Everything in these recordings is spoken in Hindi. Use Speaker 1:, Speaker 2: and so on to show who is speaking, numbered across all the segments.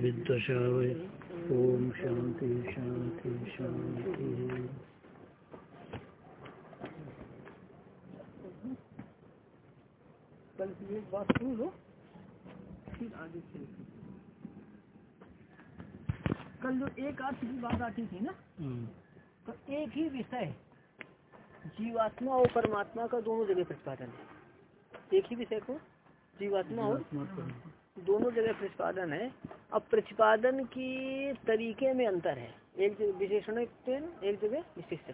Speaker 1: विद्वषावय ओम शांति शांति शांति
Speaker 2: कल की एक बात सुन लो फिर आगे चलेंगे कल जो एक अर्थ की बात आती थी ना तो एक ही विषय जीवात्मा और परमात्मा का दोनों जगह प्रतिपादन है। एक ही विषय को जीवात्मा और दोनों जगह प्रतिपादन है। अब प्रतिपादन की तरीके में अंतर है। एक जगह विशेषण एक जगह विशिष्ट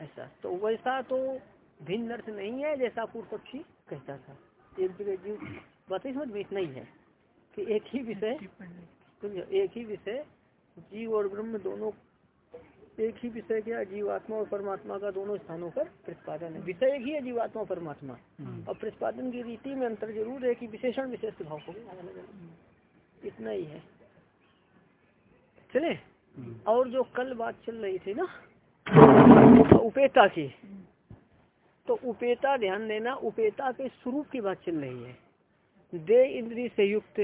Speaker 2: ऐसा। तो वैसा तो भिन्न अर्थ नहीं है जैसा पूर्व पक्षी कहता था। एक जगह जीव बात समझ में इतना ही है कि एक ही विषय एक ही विषय जीव और ब्रह्म दोनों एक ही विषय क्या जीवात्मा और परमात्मा का दोनों स्थानों पर प्रतिपादन है। विषय ही है जीवात्मा और परमात्मा। और प्रतिपादन की रीति में अंतर ज़रूर है कि विशेषण विशेष भाव हो। इतना ही है। चले? और जो कल बात चल रही थी ना उपेता की तो उपेता ध्यान देना उपेता के स्वरूप की बात चल रही है। दे इंद्री से युक्त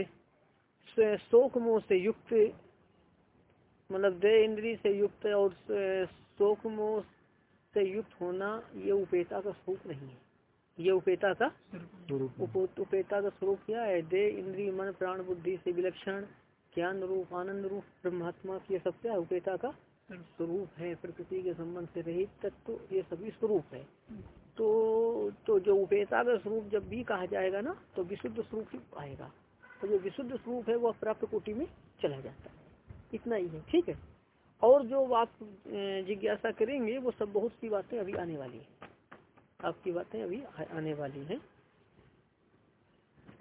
Speaker 2: शोक मोह से युक्त मतलब दे इंद्री से युक्त और शोक मोह से युक्त होना ये उपेता का स्वरूप नहीं है। ये उपेता का उपेता का स्वरूप क्या है? दे इंद्री मन प्राण बुद्धि से विलक्षण ज्ञान रूप आनंद रूप ब्रह्मात्मा ये सब क्या उपेता का स्वरूप है। प्रकृति के संबंध से रहित तत्व तो ये सभी स्वरूप है। तो तो जो उपेता का स्वरूप जब भी कहा जाएगा ना तो विशुद्ध स्वरूप ही आएगा। तो जो विशुद्ध स्वरूप है वह प्राप्त कोटि में चला जाता है। इतना ही है ठीक है? और जो आप जिज्ञासा करेंगे वो सब बहुत सी बातें अभी आने वाली है। आपकी बातें अभी आने वाली हैं।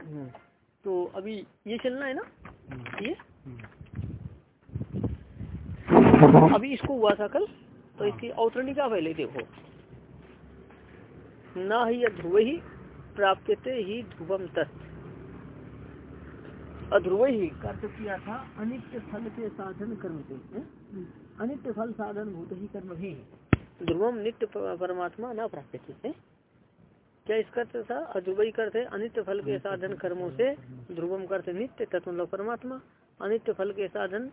Speaker 2: हम्म, तो अभी ये चलना है ना? ये? अभी इसको हुआ था कल तो इसकी अवतरणिका पहले देखो। न ही ध्रुव ही प्राप्त ही ध्रुवम तत्व अध्रुव ही कर्त किया था अनित्य फल के साधन कर्म से अनित्य फल साधन भूत ही कर्म भी ध्रुवम नित्य परमात्मा न प्राप्त है? क्या इसका था अध्रुवई करते अनित्य फल के साधन कर्मों से ध्रुवम करते नित्य तत्व परमात्मा। अनित्य फल के साधन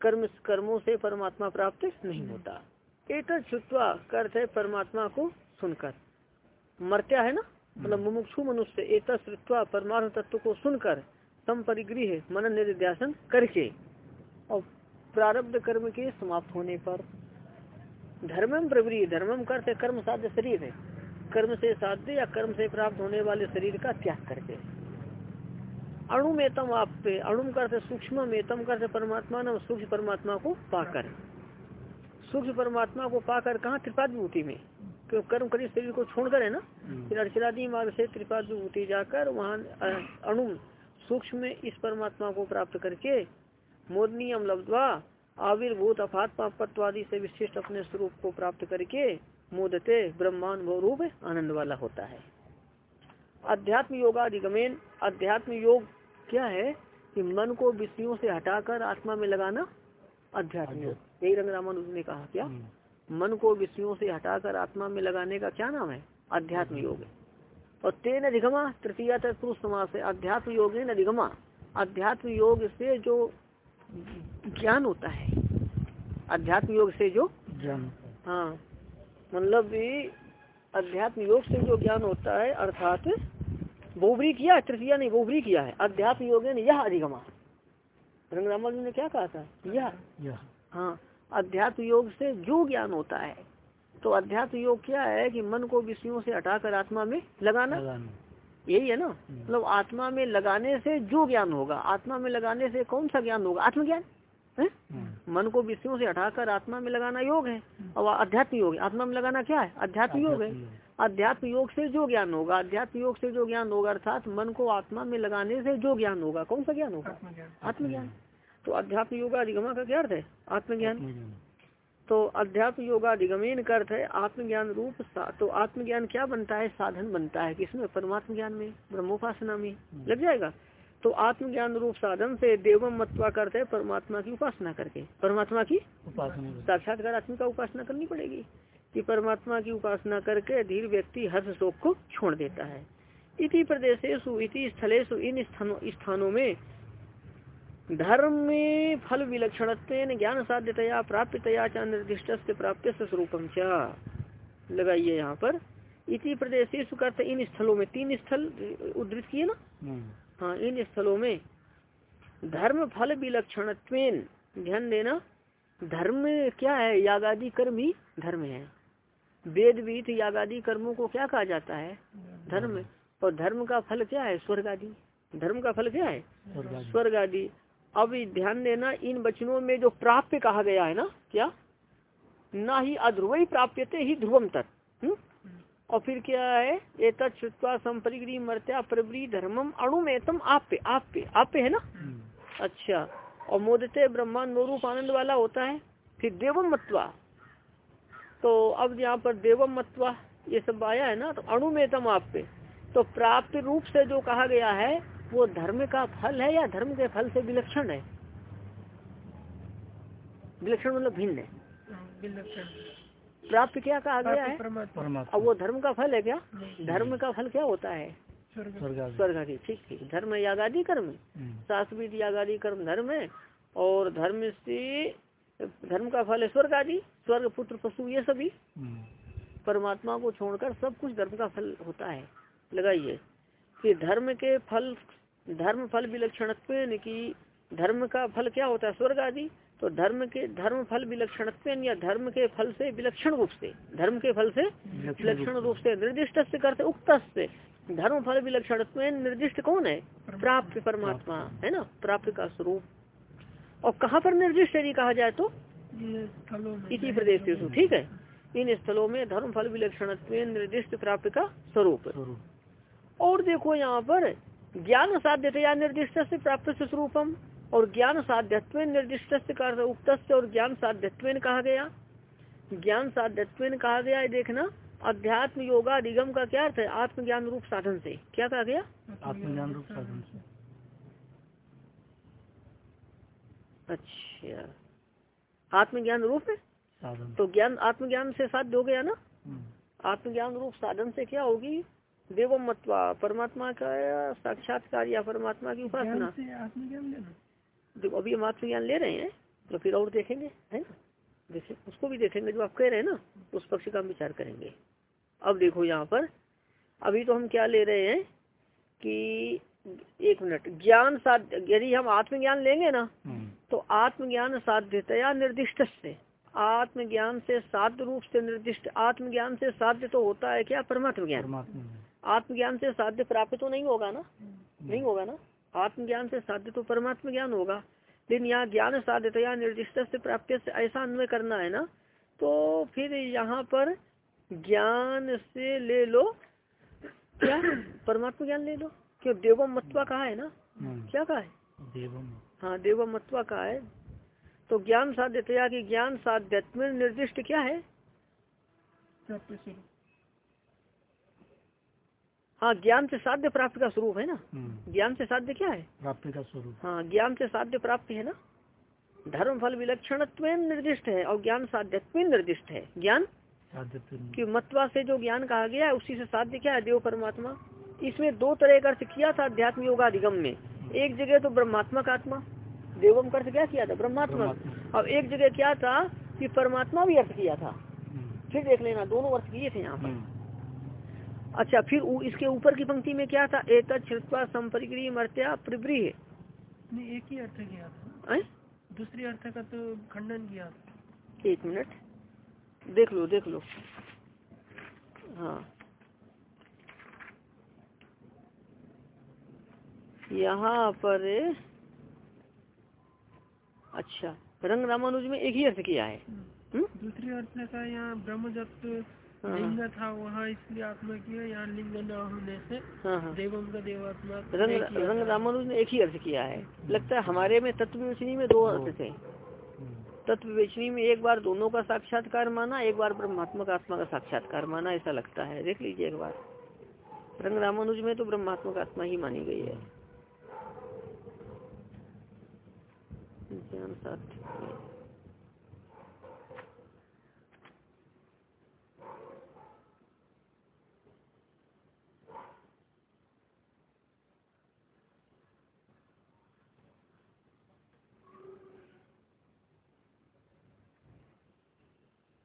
Speaker 2: कर्म कर्मों से परमात्मा प्राप्त नहीं होता। एक छुट्वा करते परमात्मा को सुनकर। मरत्या है ना? मतलब मुमुक्षु मनुष्य एक परमात्म तत्व को सुनकर सम परिगृह मन निर्ध्यासन करके और प्रारब्ध कर्म के समाप्त होने पर धर्मम प्रवृत्ति धर्मम करते कर्म साध्य शरीर है। कर्म से साध्य या कर्म से प्राप्त होने वाले शरीर का त्याग करके। अणु मेतम आप पे अणु करते सूक्ष्म मेतम करते परमात्मा न सूक्ष्म परमात्मा को पाकर। सूक्ष्म परमात्मा को पाकर कहा त्रिपाद विभूति में? क्यों कर्म करी शरीर को छोड़कर है ना? हम्म। फिर अर्चरादी मार्ग से त्रिपाद विभूति जाकर वहाँ अणु सूक्ष्म में इस परमात्मा को प्राप्त करके मोदनियम लब्धवा आविर्भूत अफात्मापत्वादि से विशिष्ट अपने स्वरूप को प्राप्त करके मोदते ब्रह्मानुभव रूप आनंद वाला होता है। अध्यात्म योगाधिगमेन अध्यात्म योग क्या है कि मन को विषयों से हटाकर आत्मा में लगाना अध्यात्म योग। यही रंग ने कहा क्या? हम्म। मन को विषयों से हटाकर आत्मा में लगाने का क्या नाम है? अध्यात्म योग है। और तेन अधिगमा तृतीय तत्पुरुष समास है। अध्यात्म योग अधिगमा अध्यात्म योग से जो ज्ञान होता है। अध्यात्म योग से जो ज्ञान हाँ। मतलब अध्यात्म योग से जो ज्ञान होता है अर्थात बोबरी किया तृतीया नहीं बोबरी किया है। अध्यात्म योग यह अधिगमा। रंगरामा ने क्या कहा था? यह। हाँ अध्यात्म योग से जो ज्ञान होता है तो अध्यात्म योग क्या है कि मन को विषयों से हटाकर आत्मा में लगाना? यही है ना? हम्म। मतलब आत्मा में लगाने से जो ज्ञान होगा आत्मा में लगाने से कौन सा ज्ञान होगा? आत्मज्ञान हम्म। मन को विषयों से हटाकर आत्मा में लगाना योग है। हम्म। और अध्यात्म योग है। आत्मा में लगाना क्या है? अध्यात्म योग है। अध्यात्म योग। से जो ज्ञान होगा अध्यात्म योग से जो ज्ञान होगा अर्थात मन को आत्मा में लगाने से जो ज्ञान होगा कौन सा ज्ञान होगा? आत्मज्ञान। तो अध्यात्म योग अधिगमा का क्या अर्थ है? आत्मज्ञान। तो अध्यात्म योगाधिगमीन का अर्थ है आत्मज्ञान रूप तो आत्मज्ञान क्या बनता है? साधन बनता है किसमें? परमात्म ज्ञान में ब्रह्मोपासना में। लग जाएगा? तो आत्मज्ञान रूप साधन से देवम मत्वा करते है परमात्मा की उपासना करके। परमात्मा की उपासना साक्षात्कार आत्मा का उपासना करनी पड़ेगी। कि परमात्मा की उपासना करके धीर व्यक्ति हर्ष शोक को छोड़ देता है। इति प्रदेशेशु इति स्थलेशु इन स्थानों में धर्म में फल विलक्षण ज्ञान साध्यतया प्राप्यतया च निर्दिष्ट प्राप्त स्वरूपम च। लगाइए यहाँ पर। इसी प्रदेश करते इन स्थलों में तीन स्थल उद्धृत किए ना हाँ इन स्थलों में धर्म फल विलक्षण ध्यान देना धर्म क्या है? यागादि कर्म ही धर्म है। वेद वीत यागादि कर्मों को क्या कहा जाता है? धर्म। और धर्म का फल क्या है? स्वर्ग आदि धर्म का फल क्या है? स्वर्ग आदि अब ध्यान देना इन वचनों में जो प्राप्य कहा गया है ना क्या? ना ही अध्रुव ही प्राप्यते ही ध्रुवम तक हम्म? और फिर क्या है? ये तत्वा संपरिग्री मर्त्या प्रवरी धर्मम अणुमेतम आप्य आप्य आप्य है ना? हम्म। अच्छा और मोदते ब्रह्मा नोरूप आनंद वाला होता है फिर देवम मत्वा। तो अब यहाँ पर देवम मत्वा ये सब आया है ना तो अणुमेतम आप्य तो प्राप्त रूप से जो कहा गया है वो धर्म का फल है या धर्म के फल से विलक्षण है? विलक्षण मतलब भिन्न है। प्राप्त क्या कहा गया है? अब वो धर्म का फल है क्या? धर्म का फल क्या होता है? स्वर्ग। आदि। ठीक ठीक। धर्म यागादि कर्म। हम्म। शास्त्रीय यागादि कर्म धर्म है। और धर्म से धर्म का फल है स्वर्ग आदि। स्वर्ग पुत्र पशु ये सभी। हम्म। परमात्मा को छोड़कर सब कुछ धर्म का फल होता है। लगाइए कि धर्म के फल धर्म फल विलक्षण की धर्म का फल क्या होता है? स्वर्ग आदि। तो धर्म के धर्म फल विलक्षण या धर्म के फल से विलक्षण रूप से। धर्म के फल से विलक्षण रूप से। निर्दिष्ट से करते उक्त से धर्म फल विलक्षण निर्दिष्ट कौन है? प्राप्त परमात्मा है ना? प्राप्त का स्वरूप। और कहाँ पर निर्दिष्ट यदि कहा जाए तो? इसी प्रदेश ठीक है। इन स्थलों में धर्म फल विलक्षण निर्दिष्ट प्राप्त का स्वरूप। और देखो यहाँ पर ज्ञान साध्यतया निर्दिष्ट से प्राप्त स्वरूपम और ज्ञान साध्यत्व निर्दिष्ट से उक्त और ज्ञान साध्यत्व कहा गया। ज्ञान साध्यत्व कहा गया है देखना अध्यात्म योगा निगम का क्या अर्थ है? आत्मज्ञान रूप साधन से। क्या कहा गया?
Speaker 1: आत्मज्ञान रूप साधन से।
Speaker 2: अच्छा। आत्मज्ञान रूप साधन। तो ज्ञान आत्मज्ञान से साध्य हो गया ना? हम्म। आत्मज्ञान रूप साधन से क्या होगी? देवम मतवा परमात्मा का साक्षात्कार या परमात्मा की उपासना? देखो अभी हम आत्मज्ञान ले रहे हैं तो फिर और देखेंगे है ना? जैसे उसको भी देखेंगे जो आप कह रहे हैं ना उस पक्ष का हम विचार करेंगे। अब देखो यहाँ पर अभी तो हम क्या ले रहे हैं कि एक मिनट ज्ञान साध्य यदि हम आत्मज्ञान लेंगे ना हम्म। तो आत्मज्ञान साध्यतया निर्दिष्ट से आत्मज्ञान से साध्य रूप से निर्दिष्ट आत्मज्ञान से साध्य तो होता है क्या? परमात्म ज्ञान। आत्मज्ञान से साध्य प्राप्त तो नहीं होगा ना? नहीं होगा ना? आत्मज्ञान से साध्य तो परमात्म ज्ञान होगा। लेकिन यहाँ ज्ञान साध्यतया निर्दिष्ट से प्राप्त से ऐसा अन्वय करना है ना तो फिर यहाँ पर ज्ञान से ले लो। क्या? परमात्मा ज्ञान ले लो। क्यों? देवम मत्वा कहा है ना? हम्म। क्या कहा है? देवम हाँ देवम मत्वा कहा है। तो ज्ञान साध्यतया की ज्ञान साध्यत्व निर्दिष्ट क्या है? हाँ ज्ञान से साध्य प्राप्त का स्वरूप है ना? हम्म। ज्ञान से साध्य क्या है?
Speaker 1: प्राप्ति का स्वरूप।
Speaker 2: हाँ ज्ञान से साध्य प्राप्ति है ना? धर्म फल विलक्षण निर्दिष्ट है और ज्ञान साध्यत्व निर्दिष्ट है। ज्ञान? कि मत्वा से जो ज्ञान कहा गया है उसी से साध्य क्या है देव परमात्मा? इसमें दो तरह का अर्थ किया था अध्यात्म योगाधिगम में। एक जगह तो ब्रह्मात्मक आत्मा देवम का अर्थ क्या किया था? ब्रह्मात्मा। और एक जगह क्या था कि परमात्मा भी अर्थ किया था। हम्म। फिर देख लेना दोनों अर्थ किए थे यहाँ पर। हम्म। अच्छा फिर उ, इसके ऊपर की पंक्ति में क्या था? एक संपरिग्री मर्त्या
Speaker 3: एक ही अर्थ किया था। दूसरी अर्थ का तो खंडन किया
Speaker 2: एक मिनट। देख लो देख लो। हाँ। यहाँ पर अच्छा रंग रामानुज में एक ही अर्थ किया है। हम्म।
Speaker 3: हम्म? दूसरी अर्थ का यहाँ ब्रह्म जब। लिंग था वहाँ इसलिए आत्मा किया यहाँ लिंग न होने से हाँ, हाँ। देवम का देवात्मा
Speaker 2: रंग रंग रामानुज ने एक ही अर्थ किया है। लगता है हमारे में तत्व विवेचनी में दो अर्थ थे। तत्व विवेचनी में एक बार दोनों का साक्षात्कार माना एक बार ब्रह्मात्मक आत्मा का साक्षात्कार माना ऐसा लगता है। देख लीजिए एक बार। रंग रामानुज में तो ब्रह्मात्मक आत्मा ही मानी गई है। ज्ञान साध्य हैं? एक ही है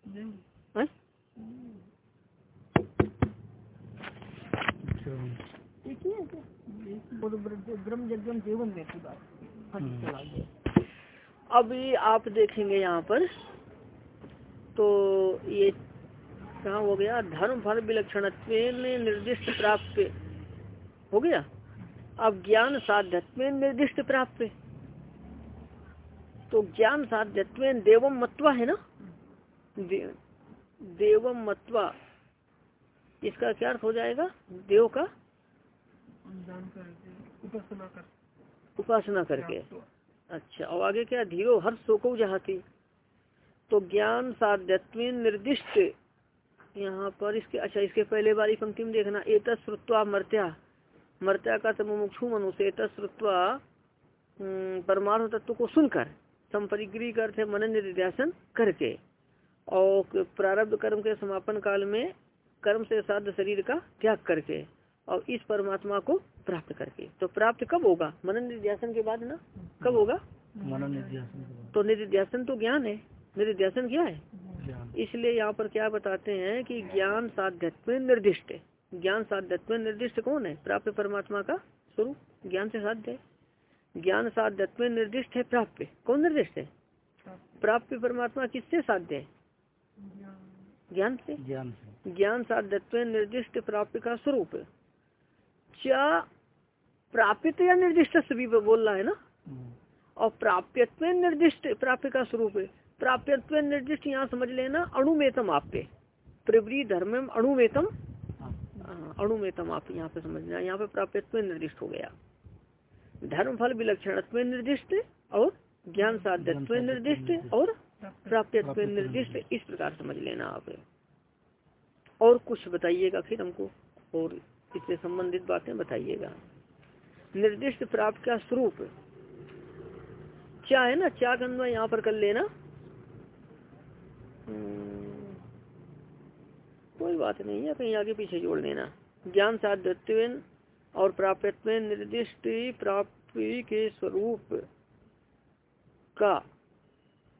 Speaker 2: क्या? वो तो ब्र- ब्रह्म जगन जीवन में की बात हाँ जी,
Speaker 1: हम्म।
Speaker 2: चला गया अभी आप देखेंगे यहाँ पर तो ये कहा हो गया? धर्म फल विलक्षण निर्दिष्ट प्राप्त। हो गया? अब ज्ञान साध्यत्व निर्दिष्ट प्राप्त। तो ज्ञान साध्यत्व देवम मत्वा है ना? दे, देवम मत्वा इसका क्या अर्थ हो जाएगा? देव का
Speaker 3: उपासना कर
Speaker 2: उपासना करके। अच्छा और आगे क्या? धीरो हर शोको जहाती। तो ज्ञान साध्यत्व निर्दिष्ट। यहाँ पर इसके अच्छा इसके पहले वाली पंक्ति में देखना एत श्रुत्वा मर्त्या। मर्त्या का मुमुक्षु मनुष्य एत श्रुत्वा परमाणु तत्व को सुनकर संपरिग्री का अर्थ है मनन निध्यासन करके। और प्रारब्ध कर्म के समापन काल में कर्म से साध शरीर का त्याग करके और इस परमात्मा को प्राप्त करके। तो प्राप्त कब होगा? मनन निध्यासन के बाद ना? कब होगा?
Speaker 1: मनन निध्यासन
Speaker 2: तो निध्यासन तो ज्ञान है। निध्यासन क्या है? इसलिए यहाँ पर क्या बताते हैं कि ज्ञान साध्यत्व निर्दिष्ट है। ज्ञान साध्यत्व निर्दिष्ट कौन है? प्राप्त परमात्मा का स्वरूप। ज्ञान से साध्य है। ज्ञान साध्यत्व निर्दिष्ट है प्राप्त कौन निर्दिष्ट है? प्राप्त परमात्मा किससे साध्य है? ज्ञान से?
Speaker 1: ज्ञान से।
Speaker 2: ज्ञान साध्यत्व निर्दिष्ट प्राप्त का स्वरूप क्या प्राप्त या निर्दिष्ट सभी पे बोल रहा है ना?
Speaker 1: हम्म,
Speaker 2: और प्राप्यत्व निर्दिष्ट प्राप्य का स्वरूप प्राप्यत्व निर्दिष्ट यहाँ समझ लेना अणुमेतम आपे प्रवृत्ति धर्म अणुमेतम।
Speaker 1: हाँ,
Speaker 2: हाँ, अणुमेतम आप यहाँ पे समझना यहाँ पे प्राप्यत्व निर्दिष्ट हो गया। धर्म फल विलक्षणत्व निर्दिष्ट और ज्ञान साध्यत्व निर्दिष्ट। और प्राप्यत्व निर्दिष्ट इस प्रकार समझ लेना आप। और कुछ बताइएगा फिर हमको और इससे संबंधित बातें बताइएगा। निर्दिष्ट प्राप्त का स्वरूप। क्या है ना क्या करना यहाँ पर कर लेना। हम्म, कोई बात नहीं है कहीं आगे पीछे जोड़ लेना। ज्ञान साध्यत्व और प्राप्यत्व निर्दिष्ट प्राप्ति के स्वरूप का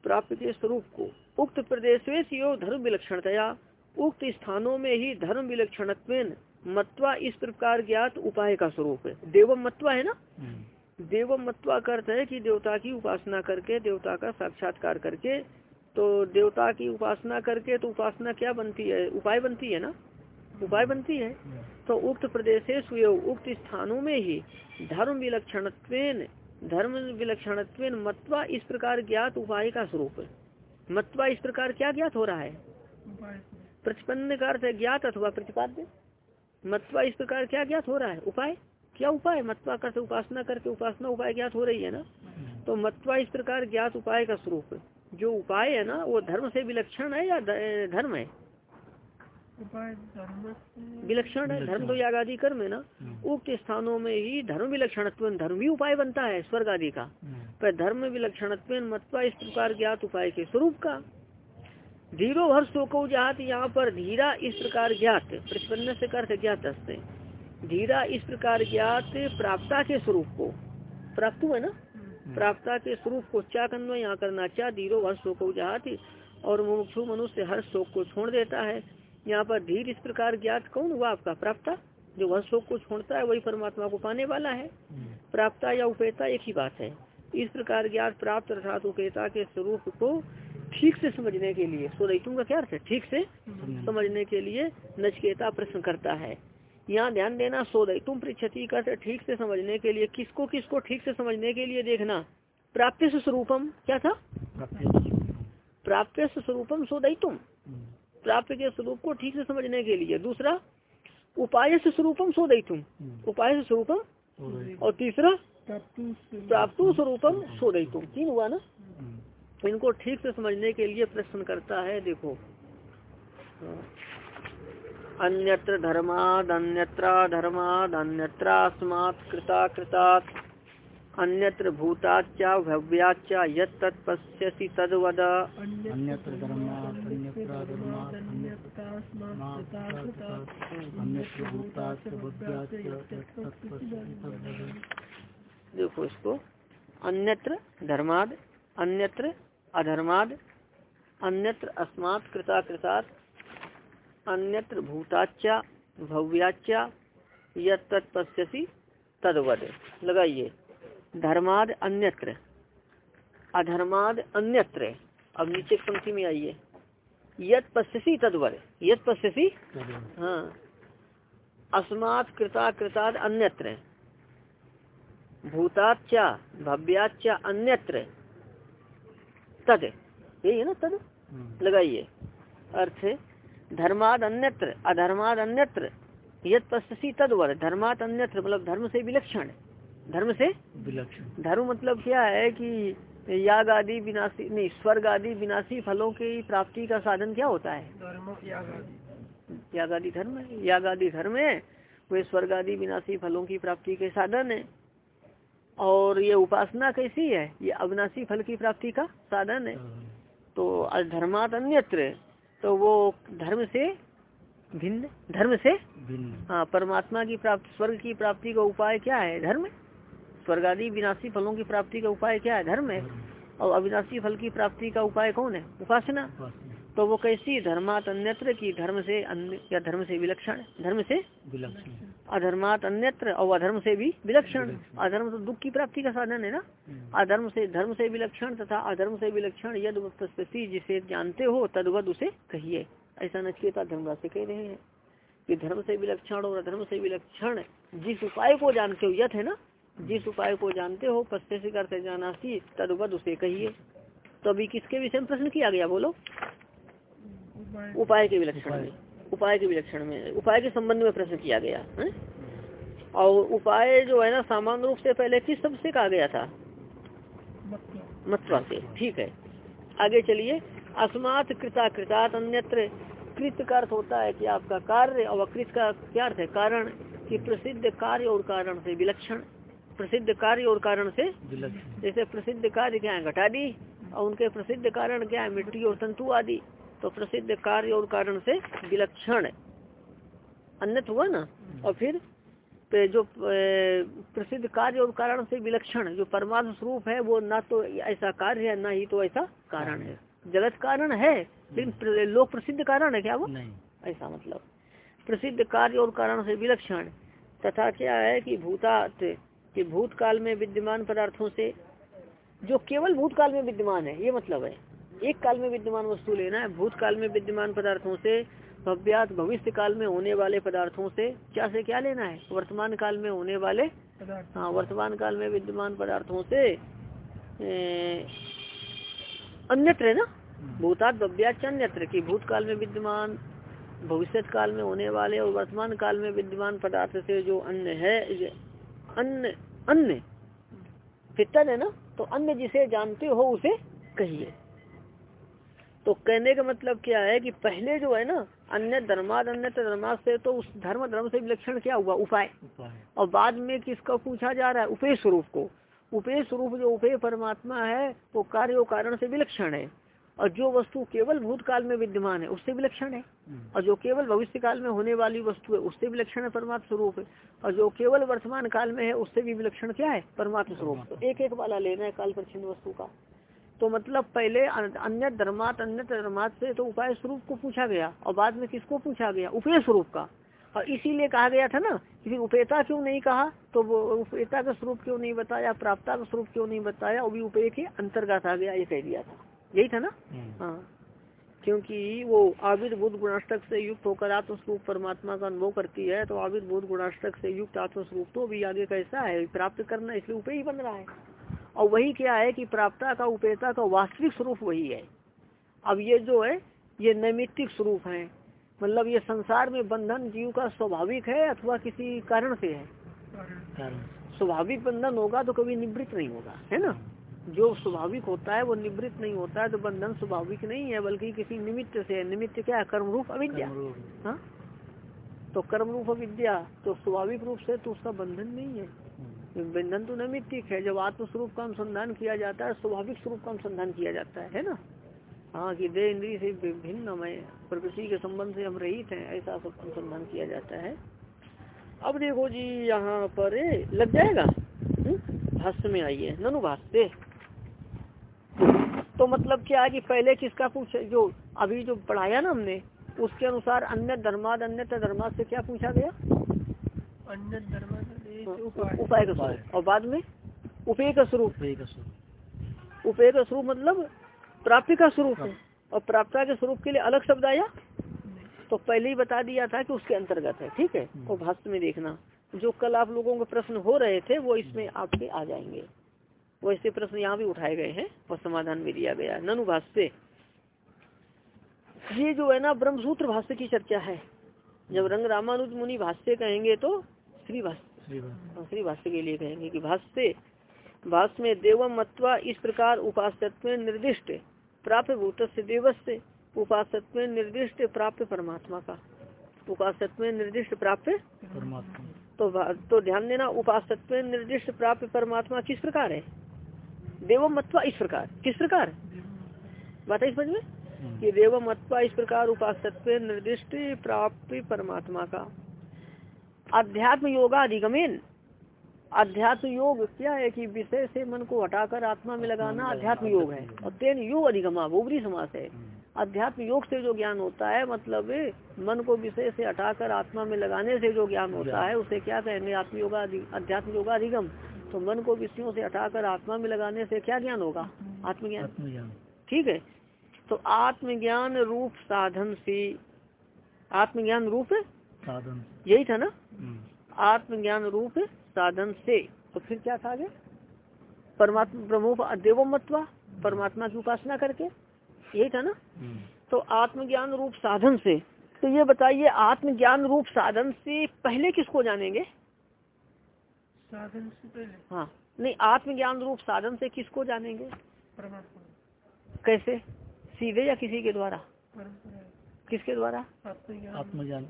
Speaker 2: प्राप्त के स्वरूप को। उक्त प्रदेश धर्म विलक्षणतया। उक्त स्थानों में ही धर्म विलक्षणत्व मत्वा इस प्रकार ज्ञात उपाय का स्वरूप है। देवम मत्वा है ना?
Speaker 1: हम्म,
Speaker 2: देवम मत्वा का अर्थ है कि देवता की उपासना करके देवता का साक्षात्कार करके। तो देवता की उपासना करके तो उपासना क्या बनती है? उपाय बनती है ना? उपाय बनती है।
Speaker 1: हम्म,
Speaker 2: तो उक्त प्रदेश उक्त स्थानों में ही धर्म विलक्षणत्वेन धर्म विलक्षणत्वेन मत्वा इस प्रकार ज्ञात उपाय का स्वरूप मत्वा इस प्रकार क्या ज्ञात हो रहा है? प्रतिपन्न का अर्थ है ज्ञात अथवा प्रतिपाद्य। मत्वा इस प्रकार क्या ज्ञात हो रहा है? उपाय? क्या उपाय? मत्वा का उपासना करके उपासना उपाय ज्ञात हो रही है ना? तो मत्वा इस प्रकार ज्ञात उपाय का स्वरूप जो उपाय है ना वो धर्म से विलक्षण है या धर्म है? विलक्षण है धर्म तो याग आदि कर्म है ना?
Speaker 1: हम्म,
Speaker 2: उक्त स्थानों में ही धर्म विलक्षणत्व धर्म भी उपाय बनता है स्वर्ग आदि का।
Speaker 1: हम्म,
Speaker 2: पर धर्म विलक्षणत्व मत्वा इस प्रकार ज्ञात उपाय के स्वरूप का। धीरो भर शोको जात यहाँ पर धीरा इस प्रकार ज्ञात प्रतिपन्न से कर ज्ञात हस्ते। धीरा इस प्रकार ज्ञात प्राप्ता के स्वरूप को। प्राप्त है ना? प्राप्ता के स्वरूप को क्या करना यहाँ करना? क्या धीरो हर शोको जात और मुमुक्षु मनुष्य हर शोक को छोड़ देता है? यहाँ पर धीर इस प्रकार ज्ञात कौन हुआ? आपका प्राप्ता जो हर शोक को छोड़ता है वही परमात्मा को पाने वाला है। प्राप्ता या उपेता एक ही बात है। इस प्रकार ज्ञात प्राप्त अर्थात उपेता के स्वरूप को ठीक से समझने के लिए का क्या अर्थ है? ठीक से समझने। के लिए नचकेता प्रश्न करता है। यहाँ ध्यान देना सोदैतुम पृछति का ठीक से समझने के लिए किसको किसको ठीक से समझने के लिए देखना? प्राप्त स्वरूपम क्या था? प्राप्त स्वरूपम। सोदैतुम
Speaker 1: हम्म,
Speaker 2: प्राप्त के स्वरूप को ठीक से समझने के लिए। दूसरा उपाय से स्वरूपम सोदैतुम
Speaker 1: हम्म,
Speaker 2: उपाय से स्वरूपम और तीसरा
Speaker 3: से
Speaker 2: प्राप्त स्वरूपम सोदैतुम तीन हुआ ना?
Speaker 1: हम्म,
Speaker 2: इनको ठीक से समझने के लिए प्रश्न करता है देखो। अन्यत्र धर्माद अन्यत्र धर्माद अन्यत्रास्मात् कृता कृतात् अन्यत्र भूताच्चा भव्याच्चा यत् तत् पश्यसि तद्वद।
Speaker 1: अन्यत्र धर्मात्
Speaker 2: देखो इसको। अन्यत्र धर्माद अन्यत्र अधर्माद अन्यत्र अस्मात् कृता कृतात् अन्यत्र भूताच्या भव्याच्या यद तत्पश्यसी तदवद। लगाइए। धर्माद अन्यत्र। अधर्माद अन्यत्र। अब नीचे पंक्ति में आइए। यद पश्यसी तदवर यद पश्यसी हाँ। अस्मात् कृता कृताद अन्यत्र भूताच्या भव्याच्या अन्यत्र। तद। यही है ना तद लगाइए अर्थ धर्माद अन्यत्र अधर्माद अन्यत्र। यद पश्यसी तदवर धर्मात अन्यत्र मतलब धर्म से विलक्षण। धर्म से
Speaker 1: विलक्षण।
Speaker 2: धर्म मतलब क्या है कि याग आदि विनाशी नहीं स्वर्ग आदि विनाशी फलों की प्राप्ति का साधन क्या होता है?
Speaker 3: याग आदि
Speaker 2: धर्म याग आदि धर्म है वे स्वर्ग आदि विनाशी फलों की प्राप्ति के साधन है। और ये उपासना कैसी है? ये अविनाशी फल की प्राप्ति का साधन है। तो धर्मात अन्यत्र तो वो धर्म से भिन्न? धर्म से?
Speaker 1: भिन्न।
Speaker 2: हाँ परमात्मा की प्राप्ति स्वर्ग की प्राप्ति का उपाय क्या है? धर्म? स्वर्ग आदि विनाशी फलों की प्राप्ति का उपाय क्या है धर्म है और अविनाशी फल की प्राप्ति का उपाय कौन है? उपासना। तो वो कैसी धर्मात अन्यत्र की धर्म से अन्य या धर्म से विलक्षण? धर्म से
Speaker 1: विलक्षण।
Speaker 2: अधर्मात अन्यत्र और अधर्म से भी विलक्षण। अधर्म तो दुख की प्राप्ति का साधन है ना? अधर्म से धर्म से विलक्षण तथा अधर्म से विलक्षण यद उपस्थिति जिसे जानते हो तदवद उसे कहिए। ऐसा नचकेता धर्मराज से कह रहे हैं कि धर्म से विलक्षण और अधर्म से विलक्षण जिस उपाय को जानते हो यथ है ना? जिस उपाय को जानते हो पश्चे से करते जाना सी तदवद उसे कहिए। तो अभी किसके विषय में प्रश्न किया गया, बोलो?
Speaker 3: उपाय
Speaker 2: के विलक्षण में। उपाय के विलक्षण में, उपाय के संबंध में प्रश्न किया गया, है? और उपाय जो है ना, सामान्य रूप से पहले किस शब्द से कहा गया था? मत्वा से, ठीक है। आगे चलिए। अस्मात कृता कृतात अन्यत्र। कृत का अर्थ होता है कि आपका कार्य और अकृत का क्या अर्थ है? कारण कि प्रसिद्ध कार्य और कारण से विलक्षण। प्रसिद्ध कार्य और कारण से? जैसे प्रसिद्ध कार्य क्या है? घटादी। और उनके प्रसिद्ध कारण क्या है? मिट्टी और तंतु आदि। तो प्रसिद्ध कार्य और कारण से विलक्षण अन्यत हुआ ना? और फिर जो प्रसिद्ध कार्य और कारण से विलक्षण जो परमात्म स्वरूप है वो ना तो ऐसा कार्य है ना ही तो ऐसा कारण है। जगत कारण है लेकिन लोक प्रसिद्ध कारण है क्या वो?
Speaker 1: नहीं।
Speaker 2: ऐसा मतलब। प्रसिद्ध कार्य और कारण से विलक्षण। तथा क्या है कि भूतात कि भूतकाल में विद्यमान पदार्थों से जो केवल भूतकाल में विद्यमान है ये मतलब है एक काल में विद्यमान वस्तु लेना है भूतकाल में विद्यमान पदार्थों से भव्यात भविष्य काल में होने वाले पदार्थों से क्या से क्या लेना है? वर्तमान काल में होने वाले हाँ वर्तमान काल में विद्यमान पदार्थों से अन्यत्र है ना? भूतात भव्याच अन्यत्र की भूतकाल में विद्यमान भविष्य काल में होने वाले और वर्तमान काल में विद्यमान पदार्थ से जो अन्य है ये अन्य। फितन है ना? तो अन्य जिसे जानते हो उसे कहिए। तो कहने का मतलब क्या है कि पहले जो है ना अन्य धर्माद अन्य धर्माद से तो उस धर्म धर्म से विलक्षण क्या हुआ? उपाय। और बाद में किसका पूछा जा रहा है? उपेय स्वरूप को। उपेय स्वरूप जो उपेय परमात्मा है वो कार्य कारण से विलक्षण है। और जो वस्तु केवल भूतकाल में विद्यमान है उससे विलक्षण है। और जो केवल भविष्य काल में होने वाली वस्तु है उससे विलक्षण है परमात्म स्वरूप है। और जो केवल वर्तमान काल में है उससे भी विलक्षण क्या है? परमात्म स्वरूप। तो एक एक वाला लेना है काल परिचिन वस्तु का। तो मतलब पहले अन्य धर्मात अन्य धर्मात से तो उपाय स्वरूप को पूछा गया। और बाद में किसको पूछा गया? उपेय स्वरूप का। और इसीलिए कहा गया था ना कि फिर उपेता क्यों नहीं कहा? तो वो उपेता का स्वरूप क्यों नहीं बताया? प्राप्ता का स्वरूप क्यों नहीं बताया? वो भी उपेय के अंतर्गत आ गया ये कह दिया था। यही था ना? हाँ। क्योंकि वो आविर बुद्ध गुणाष्टक से युक्त होकर आत्मस्वरूप परमात्मा का अनुभव करती है तो आविर बुद्ध गुणाष्टक से युक्त आत्मस्वरूप तो भी आगे कैसा है? प्राप्त करना इसलिए उपेय ही बन रहा है। और वही क्या है कि प्राप्ता का उपेता का वास्तविक स्वरूप वही है। अब ये जो है ये नैमित्तिक स्वरूप है। मतलब ये संसार में बंधन जीव का स्वाभाविक है अथवा किसी कारण से है? स्वाभाविक बंधन होगा तो कभी निवृत्त नहीं होगा है ना? जो स्वाभाविक होता है वो निवृत्त नहीं होता है तो बंधन स्वाभाविक नहीं है बल्कि किसी निमित्त से है। निमित्त क्या है? कर्म रूप अविद्या हाँ? तो कर्म रूप अविद्या तो स्वाभाविक रूप से तो उसका बंधन नहीं है।
Speaker 1: हम्म।
Speaker 2: बंधन तो नैमित्तिक है जब आत्म स्वरूप का अनुसंधान किया जाता है स्वाभाविक स्वरूप का अनुसंधान किया जाता है है ना? हाँ कि दे इंद्री से भिन्न में प्रकृति के संबंध से हम रहित हैं ऐसा सब अनुसंधान किया जाता है। अब देखो जी यहाँ पर लग जाएगा? हम्म? भाष्य में आइए। ननु भाष्य। तो मतलब क्या है कि पहले किसका पूछ जो अभी जो पढ़ाया ना हमने उसके अनुसार अन्य धर्माद अन्य धर्माद से क्या पूछा गया?
Speaker 3: अन्य धर्म
Speaker 2: उपाय का स्वरूप। और बाद में? उपे का स्वरूप।
Speaker 1: एक स्वरूप।
Speaker 2: उपे का स्वरूप मतलब प्राप्ति का स्वरूप। है। और प्राप्ता के स्वरूप के लिए अलग शब्द आया? तो पहले ही बता दिया था कि उसके अंतर्गत है ठीक है? और भाष्य में देखना जो कल आप लोगों के प्रश्न हो रहे थे वो इसमें आपके आ जाएँगे। वैसे प्रश्न यहाँ भी उठाए गए हैं और समाधान भी दिया गया ननु भाष्य ये जो है ना ब्रह्मसूत्र भाष्य की चर्चा है। जब रंग रामानुज मुनि भाष्य कहेंगे तो श्री भाष्य श्री भाष्य के लिए कहेंगे कि भाष्य भाष्य में देवम मत्वा इस प्रकार उपासत्व निर्दिष्ट प्राप्त भूत से देवस्य उपासत्व निर्दिष्ट प्राप्त परमात्मा का। उपासत्व निर्दिष्ट प्राप्त
Speaker 1: परमात्मा।
Speaker 2: तो तो ध्यान देना उपासत्व निर्दिष्ट प्राप्त परमात्मा किस प्रकार है? देवम मत्वा इस प्रकार। किस प्रकार? बताइए समझ में।
Speaker 1: हम्म।
Speaker 2: कि देवम मत्वा इस प्रकार उपासत्व निर्दिष्ट प्राप्त परमात्मा का। अध्यात्म योगाधिगमेन। अध्यात्म योग क्या है कि विषय से मन को हटाकर आत्मा में लगाना अध्यात्म योग है। और तेन योग अधिगमा बोबरी समास है। अध्यात्म योग से जो ज्ञान होता है मतलब मन को विषय से हटाकर आत्मा में लगाने से जो ज्ञान होता है उसे क्या कहेंगे? आत्म योगा अध्यात्म योगाधिगम। तो मन को विषयों से हटाकर आत्मा में लगाने से क्या ज्ञान होगा? आत्मज्ञान। ठीक है? तो आत्मज्ञान रूप साधन से आत्मज्ञान रूप?
Speaker 1: साधन
Speaker 2: यही था ना?
Speaker 1: हम्म।
Speaker 2: आत्मज्ञान रूप साधन से। तो फिर क्या था आगे? परमात्मा ब्रह्मो देवमत्वा परमात्मा की उपासना करके। यही था ना?
Speaker 1: हम्म।
Speaker 2: तो आत्मज्ञान रूप साधन से। तो ये बताइए आत्मज्ञान रूप साधन से पहले किसको जानेंगे?
Speaker 3: साधन से पहले।
Speaker 2: हाँ। नहीं आत्मज्ञान रूप साधन से किसको जानेंगे?
Speaker 3: परमात्मा
Speaker 2: कैसे? सीधे या किसी के द्वारा? किसके द्वारा?
Speaker 3: आत्मज्ञान।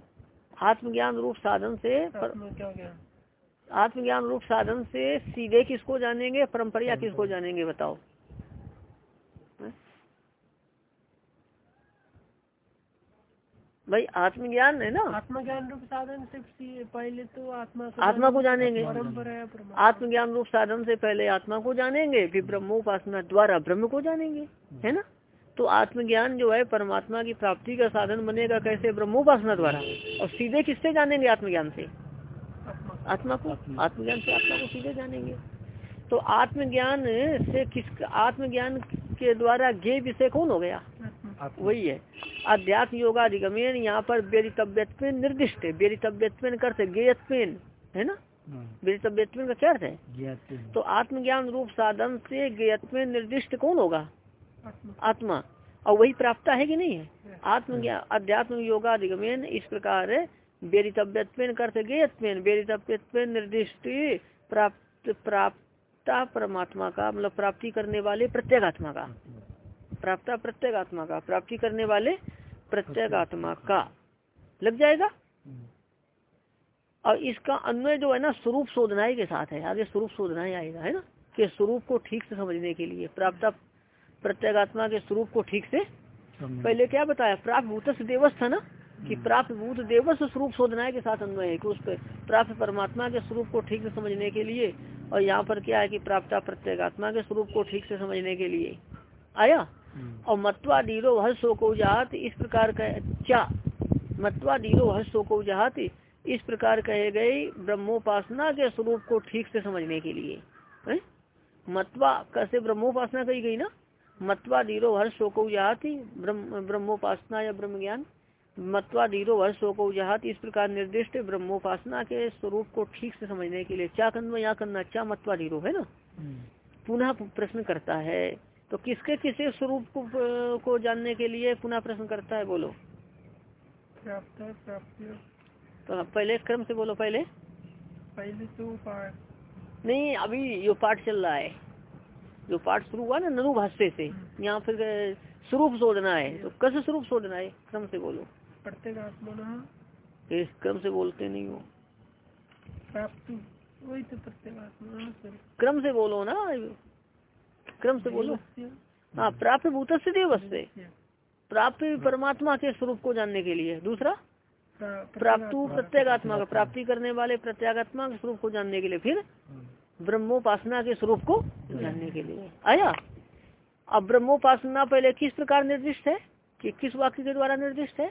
Speaker 1: आत्मज्ञान।
Speaker 2: रूप साधन से आत्मज्ञान। रूप साधन से सीधे किसको जानेंगे? परंपरा किसको जानेंगे बताओ हैं? भाई आत्मज्ञान है ना?
Speaker 3: आत्मज्ञान रूप साधन से पहले तो आत्मा को
Speaker 2: आत्मा को जानेंगे। आत्मज्ञान रूप साधन से पहले आत्मा को जानेंगे फिर ब्रह्मोपासना द्वारा ब्रह्म को जानेंगे है ना? तो आत्मज्ञान जो है परमात्मा की प्राप्ति का साधन बनेगा कैसे? ब्रह्मोपासना द्वारा। और सीधे किससे जानेंगे आत्मज्ञान से?
Speaker 3: आत्मा
Speaker 2: को। आत्मज्ञान से आत्मा को सीधे जानेंगे। तो आत्मज्ञान से किस आत्मज्ञान के द्वारा ज्ञ विषय कौन हो गया? वही है। अध्यात्म योगाधिगमेन यहाँ पर बेरितव्यत्व निर्दिष्ट है। बेरितव्यत्व करते ज्ञेयत्व है ना?
Speaker 1: हम्म।
Speaker 2: बेरितव्यत्व का क्या अर्थ है? तो आत्मज्ञान रूप साधन से ज्ञेयत्व निर्दिष्ट कौन होगा? आत्मा। और वही प्राप्त है कि नहीं है? आत्मज्ञान अध्यात्म योगाधिगमेन इस प्रकार बेरितव्यत्व करते ज्ञेयत्व बेरितव्यत्व निर्दिष्ट प्राप्त प्राप्त परमात्मा का मतलब प्राप्ति करने वाले प्रत्येक आत्मा का। प्राप्ता प्रत्येक आत्मा का। प्राप्ति करने वाले प्रत्येक आत्मा का। लग जाएगा?
Speaker 1: हम्म।
Speaker 2: और इसका अन्वय जो है ना स्वरूप शोधनाई के साथ है। आगे स्वरूप शोधनाई आएगा है ना? कि स्वरूप को ठीक से समझने के लिए प्राप्त प्रत्येगात्मा के स्वरूप को ठीक से पहले क्या बताया? प्राप्त भूत देवस था ना? कि प्राप्त भूत देवस स्वरूप शोधनाई के साथ अन्वय है कि उस पर प्राप्त परमात्मा के स्वरूप को ठीक से समझने के लिए और यहाँ पर क्या है कि प्राप्त प्रत्येगात्मा के स्वरूप को ठीक से समझने के लिए। आया?
Speaker 1: हम्म।
Speaker 2: और मत्वा डीरो हर शोको जात इस प्रकार का क्या मत्वा डीरो हर शोको जात इस प्रकार कहे गए ब्रह्मोपासना के स्वरूप को ठीक से समझने के लिए। है? मत्वा कैसे ब्रह्मोपासना कही गई ना? मत्वा डीरो हर शोको जाति ब्रह्मोपासना या ब्रह्म ज्ञान मत्वा डीरो हर शोको जाति इस प्रकार निर्दिष्ट ब्रह्मोपासना के स्वरूप को ठीक से समझने के लिए। क्या करना यहाँ करना क्या मत्वा डीरो है ना?
Speaker 1: हम्म।
Speaker 2: पुनः प्रश्न करता है तो किसके किसे स्वरूप को, को जानने के लिए पुनः प्रश्न करता है बोलो।
Speaker 3: प्राप्त प्राप्ति
Speaker 2: तो पहले क्रम से बोलो पहले।
Speaker 3: पहले तो उपाय
Speaker 2: नहीं अभी जो पाठ चल रहा है जो पाठ शुरू हुआ ना ननु भाष्य से यहाँ फिर स्वरूप शोधना है। तो कैसे स्वरूप शोधना है? क्रम से बोलो।
Speaker 3: प्रत्येक आत्मा
Speaker 2: इस क्रम से बोलते नहीं हो।
Speaker 3: प्राप्त वही तो
Speaker 2: क्रम से बोलो ना। क्रम से बोलो। हाँ प्राप्त भूत से प्राप्त परमात्मा के स्वरूप को जानने के लिए। दूसरा प्राप्त प्रत्येगात्मा का प्राप्ति करने वाले प्रत्यागात्मा के स्वरूप को जानने के लिए। फिर ब्रह्मोपासना के स्वरूप को जानने के लिए। आया? अब ब्रह्मोपासना पहले किस प्रकार निर्दिष्ट है? कि किस वाक्य के द्वारा निर्दिष्ट है?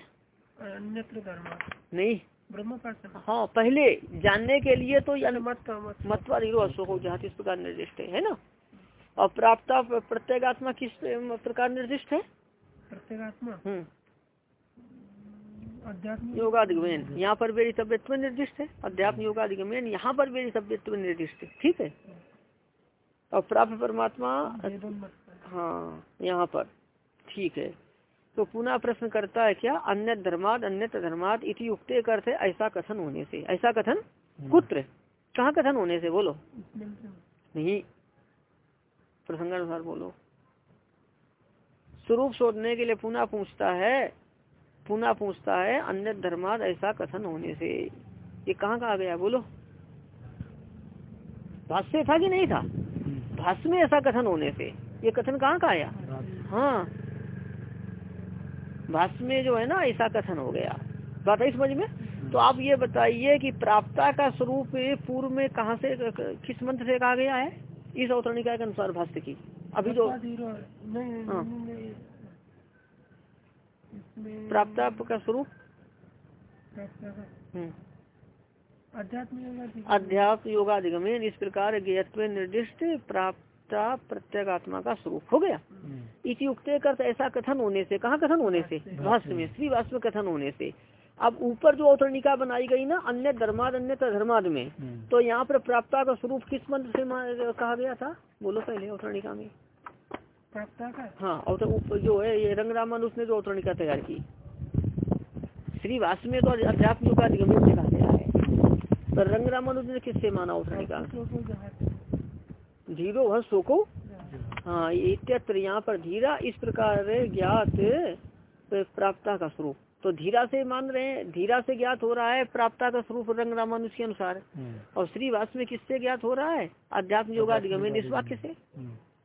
Speaker 2: नहीं।
Speaker 3: ब्रह्मोपासना
Speaker 2: हाँ पहले जानने के लिए तो
Speaker 3: मत मत
Speaker 2: जहाँ इस प्रकार निर्दिष्ट है ना? और प्राप्ता प्रत्येगात्मा किस प्रकार निर्दिष्ट है?
Speaker 3: प्रत्येगात्मा
Speaker 2: हम्म।
Speaker 3: अध्यात्म?
Speaker 2: योगाधिगमन यहाँ पर मेरी तबियत निर्दिष्ट है। अध्यात्म योगाधिगमन यहाँ पर मेरी तबियत निर्दिष्ट है। ठीक है? और प्राप्त परमात्मा हाँ। यहाँ पर। ठीक है। तो पुनः प्रश्न करता है क्या? अन्य धर्माद अन्य धर्माद इति युक्ते करते ऐसा कथन होने से। ऐसा कथन? कुत्र कहाँ कथन होने से? बोलो। नहीं। प्रसंगानुसार बोलो। स्वरूप शोधने के लिए पुनः पूछता है, पुनः पूछता है, अन्य धर्माद ऐसा कथन होने से। ये कहाँ कहा गया? बोलो। भाष्य था कि नहीं था? भाष्य में ऐसा कथन होने से। ये कथन कहाँ का आया? हाँ। भाष्य में जो है ना, ऐसा कथन हो गया। बात है समझ में? तो आप ये बताइए कि प्राप्ता का स्वरूप पूर्व में कहा से, किस मंत्र से कहा गया है? इस अवतरणिका के अनुसार भाष्य की। अभी जो
Speaker 3: नहीं
Speaker 2: हाँ। प्राप्ता का स्वरूप हम्म,
Speaker 3: अध्यात्म योगाधिगमन।
Speaker 2: अध्यात्म इस प्रकार ज्ञत्व निर्दिष्ट प्राप्ता प्रत्येगात्मा का स्वरूप हो गया? इति उक्ते कर ऐसा कथन होने से कहाँ कथन होने से? भाष्य में। श्री भाष्य कथन होने से। अब ऊपर जो अवतरणिका बनाई गई ना अन्य धर्माद अन्य धर्माद में तो यहाँ पर प्राप्ता का स्वरूप किस मंत्र से कहा गया था? बोलो पहले अवतरणिका में।
Speaker 3: प्राप्ता का?
Speaker 2: हाँ अवतर जो है ये रंग रामन उसने जो अवतरणिका तैयार की। श्री भाष्य में तो अध्यात्म का निगमित से कहा गया है। पर रंग रामानुज ने किससे माना अवतरणिका
Speaker 3: तो
Speaker 2: धीरो वह शोको। हाँ इत्यत्र यहाँ पर धीरा इस प्रकार ज्ञात प्राप्ता का स्वरूप। तो धीरा से मान रहे हैं धीरा से ज्ञात हो रहा है प्राप्ता का स्वरूप रंग रामानुज के अनुसार और श्रीवास में किससे ज्ञात हो रहा है? अध्यात्म योगाधिगमन इस वाक्य से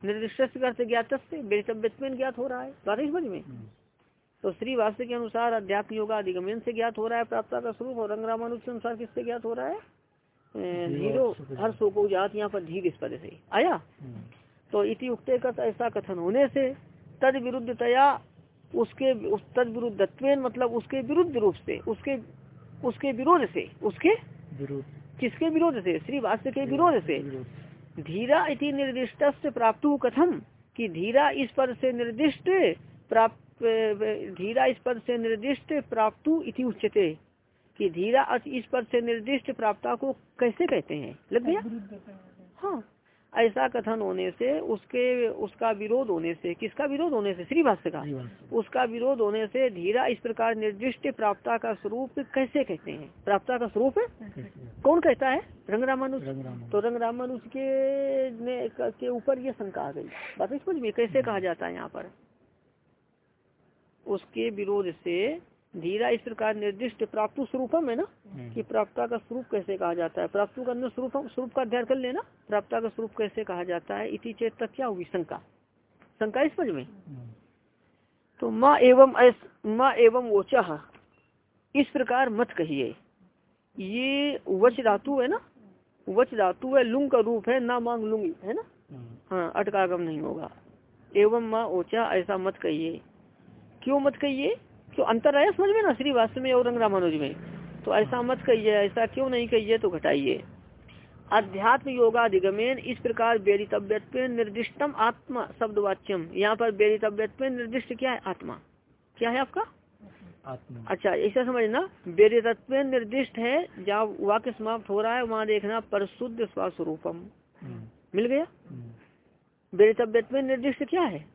Speaker 2: निर्दिष्ट करते ज्ञात से बेतब्यत में ज्ञात हो रहा है। बात समझ में? तो श्रीवास के अनुसार अध्यात्म योगाधिगमन से ज्ञात हो रहा है प्राप्ता का स्वरूप और रंग रामानुज के अनुसार किससे ज्ञात हो रहा है? धीरो हर शो को जात यहाँ पर धीर इस पद से। आया? तो इति उक्ते का ऐसा कथन होने से तद विरुद्धतया उसके उस तद विरुद्धत्व मतलब उसके विरुद्ध रूप से उसके उसके विरोध से उसके
Speaker 1: विरोध
Speaker 2: किसके विरोध से? श्री वास्य के विरोध से। धीरा इति निर्दिष्ट प्राप्त कथम कि धीरा इस पद से निर्दिष्ट प्राप्त धीरा इस पद से निर्दिष्ट प्राप्त इति उच्यते। कि धीरा इस पद से निर्दिष्ट प्राप्ता को कैसे कहते हैं? लग गया? हाँ। ऐसा कथन होने से उसके उसका विरोध होने से किसका विरोध होने से? श्री भाष्य का उसका विरोध होने से धीरा इस प्रकार निर्दिष्ट प्राप्ता का स्वरूप कैसे कहते हैं? प्राप्ता का स्वरूप? कौन कहता है? रंग रामानुज तो रंग रामानुज के ने के ऊपर ये शंका आ गई। बात समझ में? कैसे कहा जाता है यहाँ पर? उसके विरोध से धीरा इस प्रकार निर्दिष्ट प्राप्त स्वरूपम है ना? कि प्राप्ता का स्वरूप कैसे कहा जाता है? प्राप्तु का अन्य स्वरूप स्वरूप का अध्ययन कर लेना। प्राप्ता का स्वरूप कैसे कहा जाता है? इति चेत तक क्या हुई शंका। शंका इस में? तो माँ एवं माँ एवं ओचा इस प्रकार मत कहिए। ये वच धातु है ना? वच धातु है लुंग का रूप है ना मांग लुंग है ना? हाँ अटकागम नहीं होगा। एवं माँ ओचा ऐसा मत कहिए। क्यों मत कहिए? क्यों अंतर आया समझ में ना? श्री वास्तव में और रंग रामानुज में। तो ऐसा मत कहिए ऐसा क्यों नहीं कहिए तो घटाइए। अध्यात्म योगाधिगमेन इस प्रकार बेरितव्यत्व निर्दिष्टम आत्मा शब्द वाच्यम यहाँ पर बेरितव्यत्व निर्दिष्ट क्या है? आत्मा। क्या है आपका?
Speaker 1: आत्मा।
Speaker 2: अच्छा ऐसा समझना। बेरितत्व निर्दिष्ट है जहाँ वाक्य समाप्त हो रहा है वहाँ देखना परशुद्ध स्वस्वरूपम। मिल गया? बेरितव्यत्व निर्दिष्ट क्या है?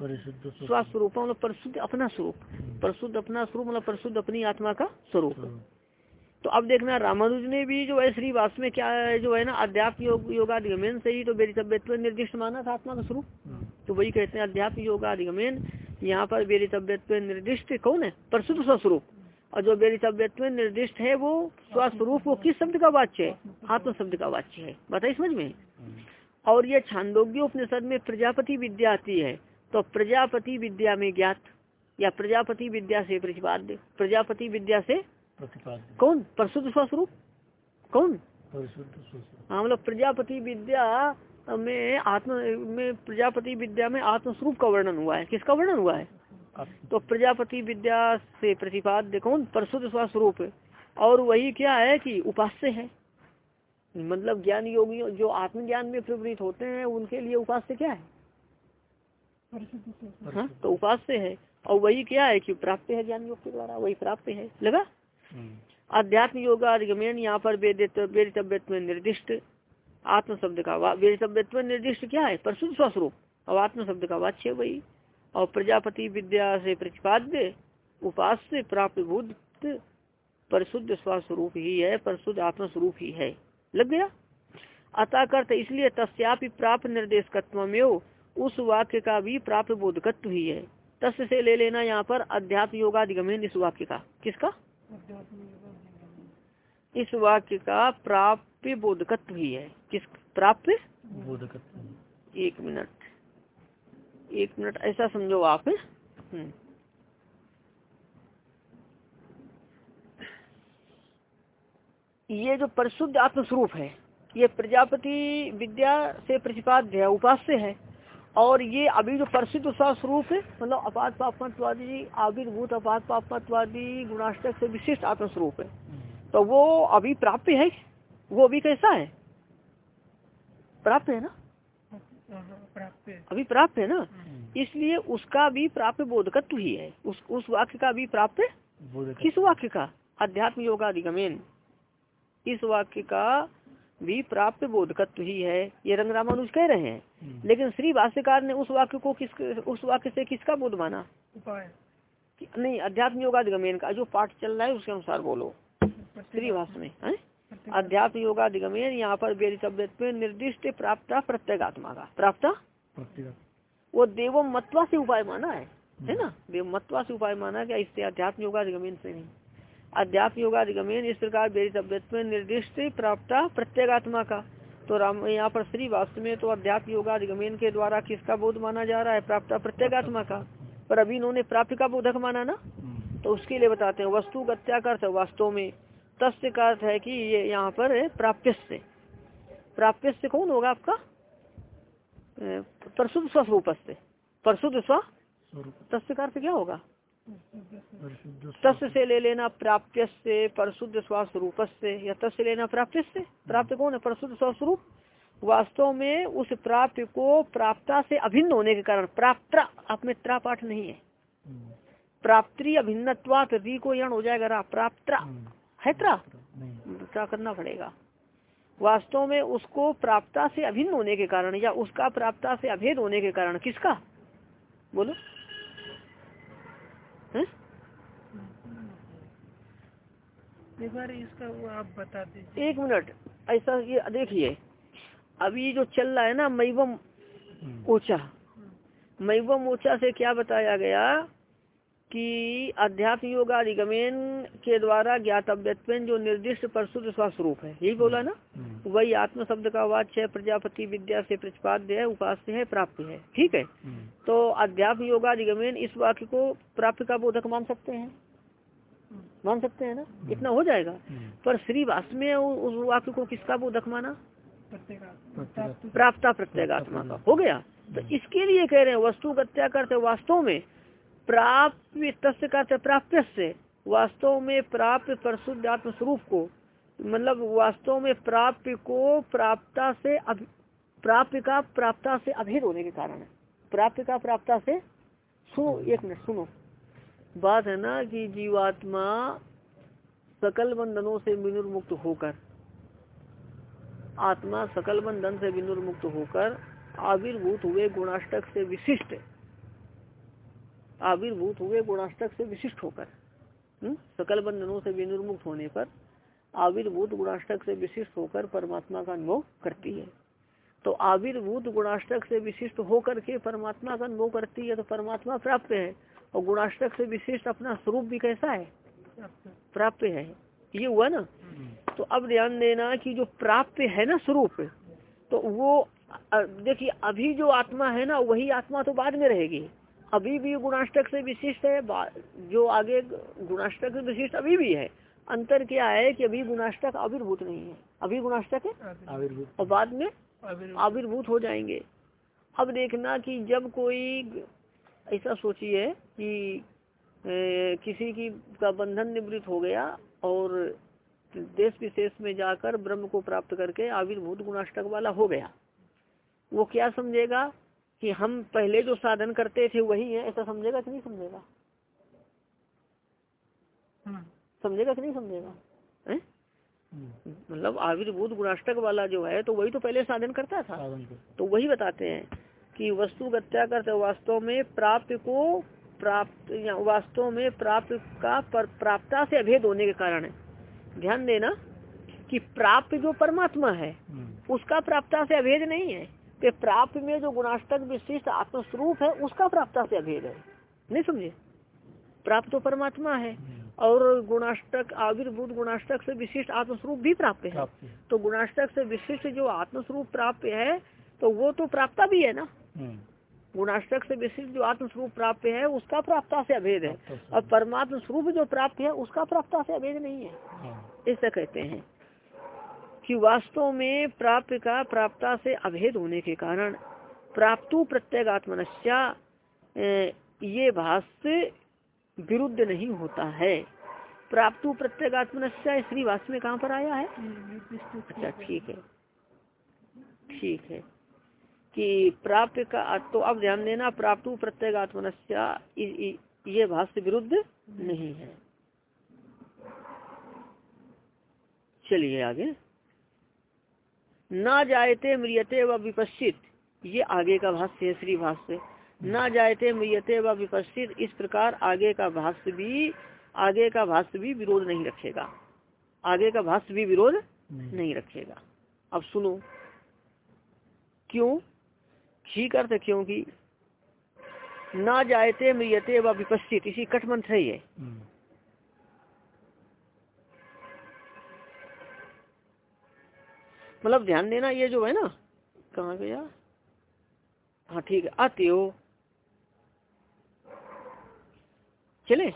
Speaker 1: परिशुद्ध
Speaker 2: स्वस्वरूप। मतलब परिशुद्ध अपना स्वरूप। परिशुद्ध अपना स्वरूप मतलब परिशुद्ध अपनी आत्मा का स्वरूप तो अब देखना रामानुज ने भी जो है श्रीवास में क्या जो है ना अध्याप योग योगाधिगमेन से ही तो बेरितव्यत्व निर्दिष्ट माना था आत्मा का स्वरूप। तो वही कहते हैं अध्यात्म योगाधिगमेन यहाँ पर बेरितव्यत्व निर्दिष्ट कौन है? परिशुद्ध स्वस्वरूप। और जो बेरितव्यत्व निर्दिष्ट है वो स्वस्वरूप वो किस शब्द का वाच्य है? आत्म शब्द का वाच्य है। बताइए समझ में। और ये छांदोग्य उपनिषद में प्रजापति विद्या आती है तो प्रजापति विद्या में ज्ञात या प्रजापति विद्या से प्रतिपाद्य। प्रजापति विद्या से
Speaker 1: प्रतिपाद्य।
Speaker 2: कौन? परशुद्ध स्वस्वरूप? कौन? हाँ मतलब प्रजापति विद्या में आत्म में प्रजापति विद्या में आत्मस्वरूप का वर्णन हुआ है। किसका वर्णन हुआ है? तो प्रजापति विद्या से प्रतिपाद्य कौन? परशुद्ध स्वस्वरूप। और वही क्या है कि उपास्य है। मतलब ज्ञान योगी जो आत्मज्ञान में प्रवृत्त होते हैं उनके लिए उपास्य क्या है? हाँ तो उपास्य है। और वही क्या है कि प्राप्त है ज्ञान योग के द्वारा वही प्राप्त है। लगा?
Speaker 1: हम्म,
Speaker 2: अध्यात्म योगाधिगमन यहाँ पर वेदितव्यत्व में निर्दिष्ट आत्म शब्द का वा- वेदितव्यत्व में निर्दिष्ट क्या है? परशुद्ध स्वस्वरूप। और आत्म शब्द का वाच्य वही। और प्रजापति विद्या से प्रतिपाद्य उपास्य प्राप्त भूत परशुद्ध स्वस्वरूप ही है परशुद्ध आत्म स्वरूप ही है। लग गया? अतः करते इसलिए तस्यापि प्राप्त निर्देशकत्व में उस वाक्य का भी प्राप्त बोधकत्व ही है। तस् से ले लेना यहाँ पर अध्यात्म योगाधिगमन इस वाक्य का। किसका? इस वाक्य का प्राप्य बोधकत्व ही है। किस प्राप्य?
Speaker 1: बोधकत्व।
Speaker 2: एक मिनट। एक मिनट ऐसा समझो आप। हम्म। ये जो परिशुद्ध आत्मस्वरूप है ये प्रजापति विद्या से प्रतिपाद्य है उपास्य है। और ये अभी जो परिशुद्ध स्वरूप है मतलब अपात पापमत्वादी आविर्भूत अपात पापमत्वादी गुणाष्टक से विशिष्ट आत्मस्वरूप है। तो वो अभी प्राप्त है? वो अभी कैसा है? प्राप्त है ना?
Speaker 3: प्राप्त
Speaker 2: अभी प्राप्त है ना? इसलिए उसका भी प्राप्त बोधकत्व ही है। उस उस वाक्य का भी प्राप्त किस वाक्य का? अध्यात्म योगाधिगमेन इस वाक्य का भी प्राप्त बोधकत्व ही है ये रंग रामानुज कह रहे हैं।
Speaker 1: हम्म,
Speaker 2: लेकिन श्री भाष्यकार ने उस वाक्य को किस उस वाक्य से किसका बोध माना?
Speaker 3: उपाय।
Speaker 2: नहीं अध्यात्म योगाधिगमेन का जो पाठ चल रहा है उसके अनुसार बोलो। श्री भाष्य में है? अध्यात्म योगाधिगमेन यहाँ पर वेदितव्यत्व में निर्दिष्ट प्राप्ता प्रत्येगात्मा का। प्राप्ता? वो देवो मत्वा से उपाय माना है है ना? देव मत्वा से उपाय माना क्या इससे अध्यात्म योगाधिगमेन से नहीं? अध्यात्म योगाधिगमेन इस प्रकार वेदितव्यत्व में निर्दिष्ट प्राप्ता प्रत्येगात्मा का। तो राम यहाँ पर श्री वास्तव में तो अध्याप योगाधिगमेन के द्वारा किसका बोध माना जा रहा है? प्राप्ता प्रत्येगात्मा का। पर अभी इन्होंने प्राप्त का बोधक माना ना?
Speaker 1: हम्म,
Speaker 2: तो उसके लिए बताते हैं वस्तु गत्या अर्थ वास्तव में। तस्य का अर्थ है कि ये यहाँ पर प्राप्य से प्राप्य से कौन होगा आपका? परशुद्ध स्वस्वरूप से परशुद्ध स्व तस्य का अर्थ क्या होगा? तस्य से ले लेना प्राप्य से परशुद्ध स्वस्वरूप से या तस्य लेना प्राप्य से प्राप्त कौन है? परशुद्ध स्वस्वरूप? वास्तव में उस प्राप्त को प्राप्ता से अभिन्न होने के कारण प्राप्त आप में त्रा पाठ नहीं है। प्राप्ति अभिन्नत्वात री को यण हो जाएगा रा। प्राप्त
Speaker 1: हम्म,
Speaker 2: है त्रा क्या करना पड़ेगा? वास्तव में उसको प्राप्ता से अभिन्न होने के कारण या उसका प्राप्ता से अभेद होने के कारण किसका? बोलो। हैं?
Speaker 3: एक बार इसका वो आप बता दीजिए।
Speaker 2: एक मिनट ऐसा ये देखिए अभी जो चल रहा है ना मैवम
Speaker 1: ओचा
Speaker 2: ऊँचा मैवम ऊँचा से क्या बताया गया? कि अध्यात्म योगाधिगमेन के द्वारा ज्ञातव्यत्व जो निर्दिष्ट परशुद्ध स्वस्वरूप है। यही बोला ना?
Speaker 1: हम्म,
Speaker 2: वही आत्म शब्द का वाच्य है प्रजापति विद्या से प्रतिपाद्य है उपास्य है प्राप्त है। ठीक है?
Speaker 1: हम्म,
Speaker 2: तो अध्यात्म योगाधिगमेन इस वाक्य को प्राप्त का बोधक मान सकते हैं। मान सकते हैं ना? इतना हो जाएगा।
Speaker 1: हम्म,
Speaker 2: पर श्री भाष में उस वाक्य को किसका बोधक माना? प्राप्ता प्रत्येगात्मा का। हो गया? तो इसके लिए कह रहे हैं वस्तु गत्या करते वास्तव में प्राप्त तस्य करते प्राप्त से वास्तव में प्राप्त परिशुद्ध आत्म स्वरूप को मतलब वास्तव में प्राप्त को प्राप्ता से प्राप्त का प्राप्ता से अभेद होने के कारण है। प्राप्त का प्राप्ता से सुनो एक मिनट, सुनो। बात है ना कि जीवात्मा सकल बंधनों से विनुर्मुक्त होकर, आत्मा सकल बंधन से विनुर्मुक्त होकर आविर्भूत हुए गुणाष्टक से विशिष्ट आविर्भूत हुए गुणाष्टक से विशिष्ट होकर हम्म? सकल बंधनों से विनिर्मुक्त होने पर आविर्भूत गुणाष्टक से विशिष्ट होकर परमात्मा का अनुभव करती है। तो आविर्भूत गुणाष्टक से विशिष्ट होकर के परमात्मा का अनुभव करती है तो परमात्मा प्राप्त है। और गुणाष्टक से विशिष्ट अपना स्वरूप भी कैसा है? प्राप्त है। ये हुआ ना? तो अब ध्यान देना कि जो प्राप्त है ना स्वरूप तो वो देखिए, अभी जो आत्मा है ना, वही आत्मा तो बाद में रहेगी। अभी भी गुणाष्टक से विशिष्ट है जो आगे गुणाष्टक से विशिष्ट अभी भी है। अंतर क्या है कि अभी गुणाष्टक आविर्भूत नहीं है। अभी गुणाष्टक है?
Speaker 1: आविर्भूत।
Speaker 2: और बाद में?
Speaker 3: आविर्भूत।
Speaker 2: हो जाएँगे। अब देखना कि जब कोई ऐसा सोचिए कि ए, किसी की का बंधन निवृत्त हो गया और देश विशेष में जाकर ब्रह्म को प्राप्त करके आविर्भूत गुणाष्टक वाला हो गया वो क्या समझेगा? कि हम पहले जो साधन करते थे वही है ऐसा समझेगा कि नहीं समझेगा?
Speaker 3: हम्म,
Speaker 2: समझेगा कि नहीं समझेगा?
Speaker 1: हम्म,
Speaker 2: मतलब आविर्भूत गुणाष्टक वाला जो है तो वही तो पहले साधन करता था। तो वही बताते हैं कि वस्तु गत्या करते वास्तव में प्राप्त को प्राप्त या वास्तव में प्राप्त का पर, प्राप्ता से अभेद होने के कारण ध्यान देना कि प्राप्त जो परमात्मा है
Speaker 1: हम्म,
Speaker 2: उसका प्राप्ता से अभेद नहीं है। कि प्राप्त में जो गुणाष्टक विशिष्ट आत्मस्वरूप है उसका प्राप्ता से अभेद है। नहीं समझे? प्राप्त तो परमात्मा है। और गुणाष्टक आविर्भूत गुणाष्टक से विशिष्ट आत्मस्वरूप भी प्राप्त है। तो गुणाष्टक से विशिष्ट जो आत्मस्वरूप प्राप्त है तो वो तो प्राप्ता भी है ना?
Speaker 1: हम्म,
Speaker 2: गुणाष्टक से विशिष्ट जो आत्मस्वरूप प्राप्त है उसका प्राप्ता से अभेद है। और परमात्म स्वरूप जो प्राप्त है उसका प्राप्ता से अभेद नहीं है।
Speaker 1: हाँ,
Speaker 2: ऐसा कहते हैं। कि वास्तव में प्राप्त का प्राप्ता से अभेद होने के कारण प्राप्तु प्रत्येगात्मनश्या ये भाष्य विरुद्ध नहीं होता है। प्राप्तु प्रत्येगात्मनश्या श्री भाष्य में कहाँ पर आया है? अच्छा ठीक है। ठीक है। कि प्राप्त का तो अब ध्यान देना, प्राप्तु प्रत्येगात्मनस्या ये भाष्य विरुद्ध नहीं है। चलिए आगे। ना जायते म्रियते व विपश्चित। ये आगे का भाष्य है श्री भाष्य। ना जायते म्रियते व विपश्चित इस प्रकार आगे का भाष्य भी आगे का भाष्य भी विरोध नहीं रखेगा। आगे का भाष्य भी विरोध
Speaker 1: नहीं।
Speaker 2: नहीं रखेगा। अब सुनो। क्यों? ठीक अर्थ क्योंकि ना जायते म्रियते व विपश्चित इसी कटमंत्र है ये
Speaker 1: हम्म,
Speaker 2: मतलब ध्यान देना ये जो है ना, कहा गया? हाँ ठीक है अत्यो चले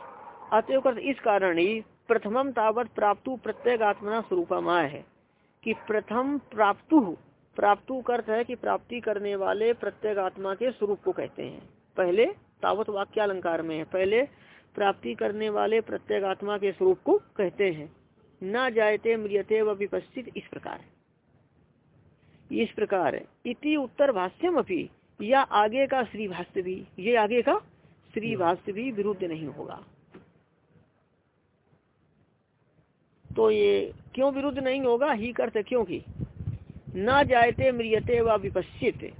Speaker 2: अत्यो कर इस कारण ही प्रथमम तावत प्राप्तु प्रत्येगात्मना स्वरूपमाय है, कि प्रथम प्राप्तु प्राप्तु अर्थ है कि प्राप्ति करने वाले प्रत्येगात्मा के स्वरूप को कहते हैं। पहले तावत वाक्य अलंकार में है, पहले प्राप्ति करने वाले प्रत्येगात्मा के स्वरूप को कहते हैं। न जायते म्रियते व विपस्थित इस प्रकार। इस प्रकार इति उत्तर भाष्यम अपनी या आगे का श्री भाष्य भी, ये आगे का श्री भाष्य भी विरुद्ध नहीं होगा। तो ये क्यों विरुद्ध नहीं होगा? ही करते क्योंकि? न जायते म्रियते व विपश्चित।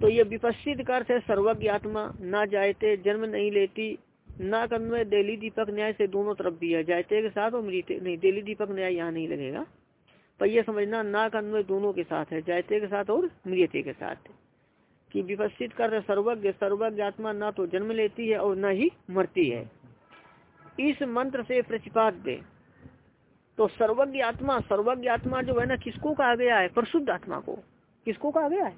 Speaker 2: तो ये विपश्चित का अर्थ सर्वज्ञ आत्मा, न जायते, जन्म नहीं लेती, न कन्वय दिल्ली दीपक न्याय से दोनों तरफ़ भी है। जायते के साथ और मृते नहीं दिल्ली दीपक न्याय यहाँ नहीं लगेगा। पर यह समझना ना का अन्वय दोनों के साथ है जायते के साथ और मृियते के साथ कि विपस्थित कर सर्वज्ञ सर्वज्ञ आत्मा ना तो जन्म लेती है और न ही मरती है। इस मंत्र से प्रतिपाद्य तो सर्वज्ञ आत्मा सर्वज्ञ आत्मा जो है ना किसको कहा गया है? परशुद्ध आत्मा को। किसको कहा गया है?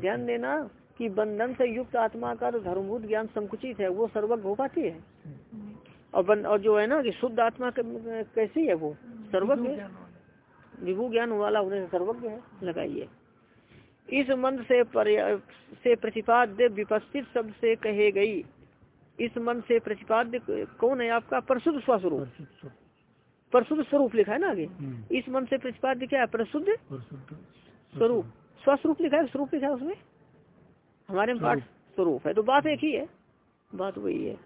Speaker 2: ध्यान देना कि बंधन से युक्त आत्मा का तो धर्मभूत ज्ञान संकुचित है वो सर्वज्ञ हो पाती है। और बन, और जो है ना कि शुद्ध आत्मा कैसी है वो? सर्वज्ञ। है विभू ज्ञान वाला होने से सर्वज्ञ है लगाइए। इस मंत्र से से प्रतिपाद्य विपस्थित शब्द से कहे गई इस मंत्र से प्रतिपाद्य कौन है आपका? प्रसुद्ध स्वस्वरूप।
Speaker 1: परिशुद्ध स्वरूप।
Speaker 2: लिखा है ना आगे?
Speaker 1: हम्म,
Speaker 2: इस मंत्र से प्रतिपाद्य क्या है?
Speaker 1: प्रसुद्ध
Speaker 2: स्वरूप। स्वस्वरूप लिखा है? स्वरूप लिखा है उसमें? हमारे पाठ स्वरूप। है तो बात एक ही है। बात वही है।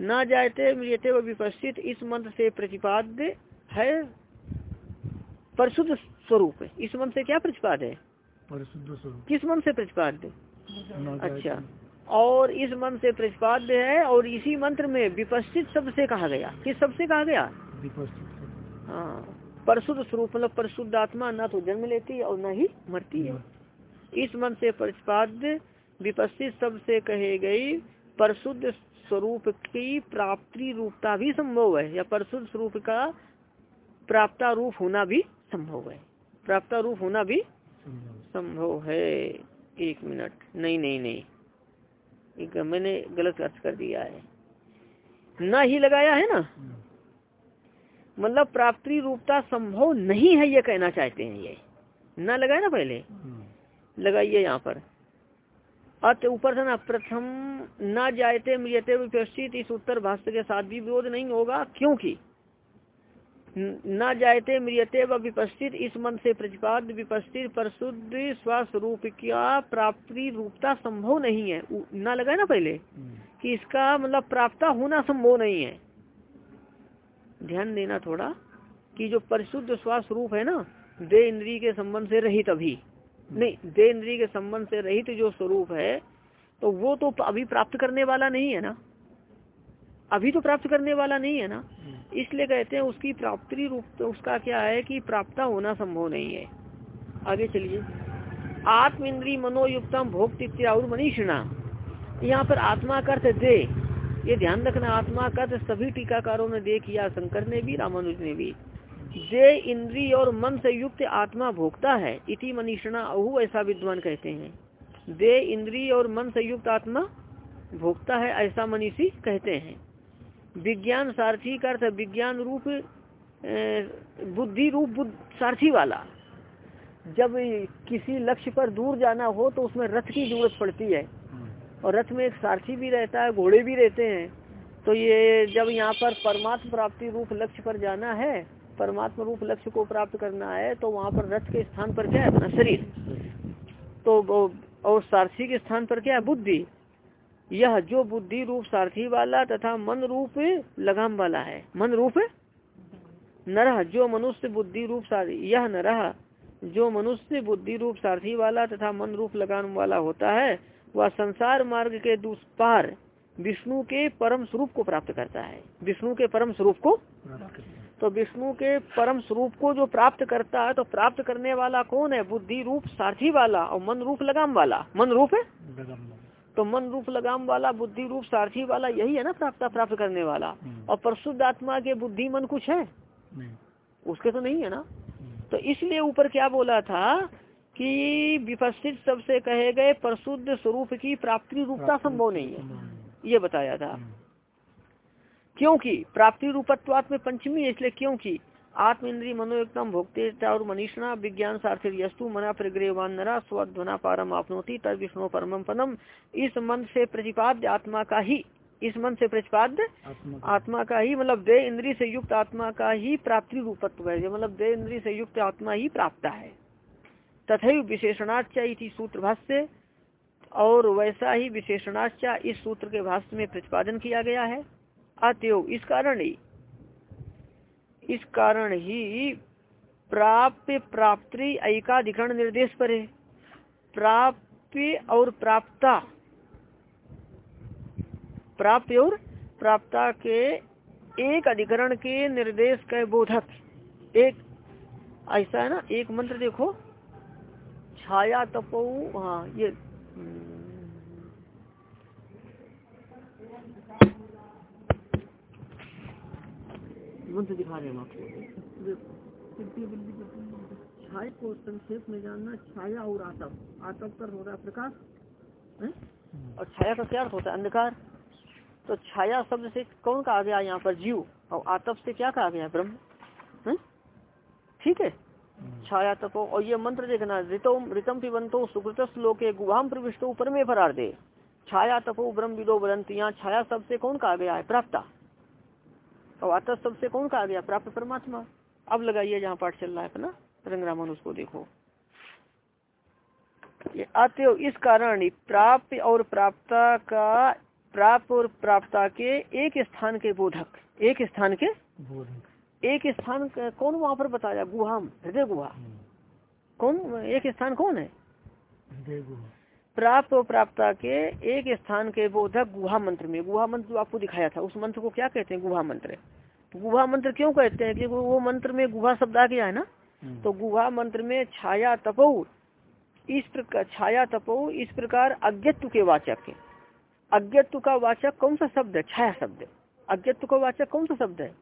Speaker 2: ना जायते मृियते व विपस्थित इस मंत्र से प्रतिपाद्य है परिशुद्ध स्वरूप इस मंत्र से क्या प्रतिपाद है?
Speaker 1: परिशुद्ध स्वरूप।
Speaker 2: किस मंत्र से प्रतिपाद्य
Speaker 1: न
Speaker 2: अच्छा। और इस मंत्र से प्रतिपाद्य है और इसी मंत्र में विपस्थित शब्द से कहा गया। किस शब्द से कहा गया? हाँ। परिशुद्ध स्वरूप मतलब परिशुद्ध आत्मा न तो जन्म लेती है और न ही मरती है। इस मन से प्रतिपाद्य विपस्थित शब्द से कहे गई परशुद्ध स्वरूप की प्राप्ति रूपता भी संभव है या परिशुद्ध स्वरूप का प्राप्ता रूप होना भी संभव है। प्राप्ता रूप होना भी
Speaker 1: संभव।
Speaker 2: है। एक मिनट। नहीं नहीं नहीं। एक मैंने गलत अर्थ कर दिया है। न ही लगाया है ना? मतलब प्राप्ति रूपता संभव नहीं है, ये कहना चाहते हैं ये। न लगाए ना पहले। लगाइए यहाँ पर। अत ऊपर से ना, प्रथम न जायते मृियते उत्तर भाष्य के साथ भी विरोध नहीं होगा। क्योंकि न जायते मृियते व विपस्थित इस मन से प्रतिपाद विपस्थित परशुद्ध स्वस्वरूप क्या प्राप्ति रूपता संभव नहीं है। न लगाए ना पहले?
Speaker 1: हम्म।
Speaker 2: कि इसका मतलब प्राप्त होना संभव नहीं है। ध्यान देना थोड़ा कि जो परिशुद्ध श्वास रूप है ना दे इंद्रिय के संबंध से रहित अभी। नहीं दे इंद्रिय के संबंध से रहित जो स्वरूप है तो वो तो अभी प्राप्त करने वाला नहीं है ना। अभी तो प्राप्त करने वाला नहीं है ना। इसलिए कहते हैं उसकी प्राप्ति रूप तो उसका क्या है कि प्राप्ता होना संभव नहीं है। आगे चलिए। आत्म इंद्री मनोयुक्तम भोग और मनीषणा यहाँ पर आत्मा का अर्थ दे। ये ध्यान रखना आत्मा का अर्थ सभी टीकाकारों ने दे किया शंकर ने भी रामानुज ने भी। दे इंद्री और मन से युक्त आत्मा भोगता है। इति मनीषणा अहु ऐसा विद्वान कहते हैं। दे इंद्री और मन से युक्त आत्मा भोगता है ऐसा मनीषी कहते हैं। विज्ञान सारथी का अर्थ विज्ञान रूप बुद्धि रूप बुद्ध सारथी वाला। जब किसी लक्ष्य पर दूर जाना हो तो उसमें रथ की ज़रूरत पड़ती है। और रथ में एक सारथी भी रहता है घोड़े भी रहते हैं। तो ये जब यहाँ पर परमात्म प्राप्ति रूप लक्ष्य पर जाना है परमात्मा रूप लक्ष्य को प्राप्त करना है तो वहाँ पर रथ के स्थान पर क्या है? अपना शरीर। तो और सारथी के स्थान पर क्या है? बुद्धि। यह जो बुद्धि रूप सारथी वाला तथा मन रूप लगाम वाला है। मन रूप नरह, जो मनुष्य बुद्धि रूप सारथी, यह नरह, जो मनुष्य बुद्धि रूप सारथी वाला तथा मन रूप लगाम वाला होता है, वह संसार मार्ग के दुष्पार विष्णु के परम स्वरूप को प्राप्त करता है। विष्णु के परम स्वरूप को। तो विष्णु के परम स्वरूप को जो प्राप्त करता है तो प्राप्त करने वाला कौन है? बुद्धि रूप सारथी वाला और मन रूप लगाम वाला। मन रूप? है तो मन रूप लगाम वाला बुद्धि रूप सारथी वाला यही है ना प्राप्त प्राप्त करने वाला
Speaker 1: हम्म।
Speaker 2: और परशुद्ध आत्मा के बुद्धि मन कुछ है
Speaker 1: नहीं
Speaker 2: उसके तो नहीं है ना
Speaker 1: हम्म।
Speaker 2: तो इसलिए ऊपर क्या बोला था कि विपस्थित सबसे कहे गए परशुद्ध स्वरूप की प्राप्ति रूपता संभव नहीं है। ये बताया था
Speaker 1: हम्म।
Speaker 2: क्योंकि प्राप्ति रूपत्वात्म पंचमी इसलिए क्योंकि आत्म इंद्रिय मनोयुक्तम भोक्ते और मनीषणा विज्ञान सार्थिक यस्तु मना प्रग्रहवान नरा स्वध्वना पारम आपनोति तद विष्णु परमम पदम इस मन से प्रतिपाद्य आत्मा का ही इस मन से प्रतिपाद्य
Speaker 1: आत्मा
Speaker 2: का ही। मतलब दे इंद्रिय से युक्त आत्मा का ही प्राप्ति रूपत्व है मतलब दे इंद्रिय से युक्त आत्मा ही प्राप्त है। तथा विशेषणाच इति सूत्र भाष्य और वैसा ही विशेषणाच इस सूत्र के भाष्य में प्रतिपादन किया गया है। अतएव इस कारण ही इस कारण ही प्राप्य प्राप्ति एकाधिकरण निर्देश पर है। प्राप्य और प्राप्ता। प्राप्य और प्राप्ता के एक अधिकरण के निर्देश के बोधक। एक, ऐसा है ना, एक मंत्र देखो। छाया तपो हाँ ये मंत्र दिखा रहे हैं आपको। छाया को संक्षेप में जानना छाया और आतप आतप पर हो रहा है प्रकाश है? और छाया का क्या अर्थ होता है? अंधकार। तो छाया शब्द से कौन कहा गया यहाँ पर? जीव। और आतप से क्या कहा गया ब्रह्म। ठीक है? छाया तपो और ये मंत्र देखना ऋतम ऋतम पिबंतो सुकृत श्लोके गुहाम प्रविष्टो परमे फरार्दे छाया तपो ब्रह्म विदो बदंत। यहाँ छाया शब्द से कौन कहा गया है? प्राप्ता। और शब्द से कौन कहा गया? प्राप्त परमात्मा। अब लगाइए जहाँ पाठ चल रहा है अपना। रंगरामन उसको देखो। ये अतएव इस कारण ही प्राप्य और प्राप्ता का प्राप्त और प्राप्ता के एक स्थान के बोधक। एक स्थान के?
Speaker 1: बोधक।
Speaker 2: एक स्थान कौन वहाँ पर बताया? गुहाम हृदय गुहा। कौन एक स्थान कौन है?
Speaker 1: हृदय गुहा।
Speaker 2: प्राप्त और प्राप्ता के एक स्थान के बोधक गुहा मंत्र में गुहा मंत्र जो आपको दिखाया था उस मंत्र को क्या कहते हैं गुहा मंत्र? गुहा मंत्र क्यों कहते हैं क्योंकि वो मंत्र में गुहा शब्द आ गया है ना? तो गुहा मंत्र में छाया तपो इस प्रकार छाया तपो इस प्रकार अज्ञत्व के वाचक है। अज्ञत्व का वाचक कौन सा शब्द है? छाया शब्द। अज्ञत्व का वाचक कौन सा शब्द है?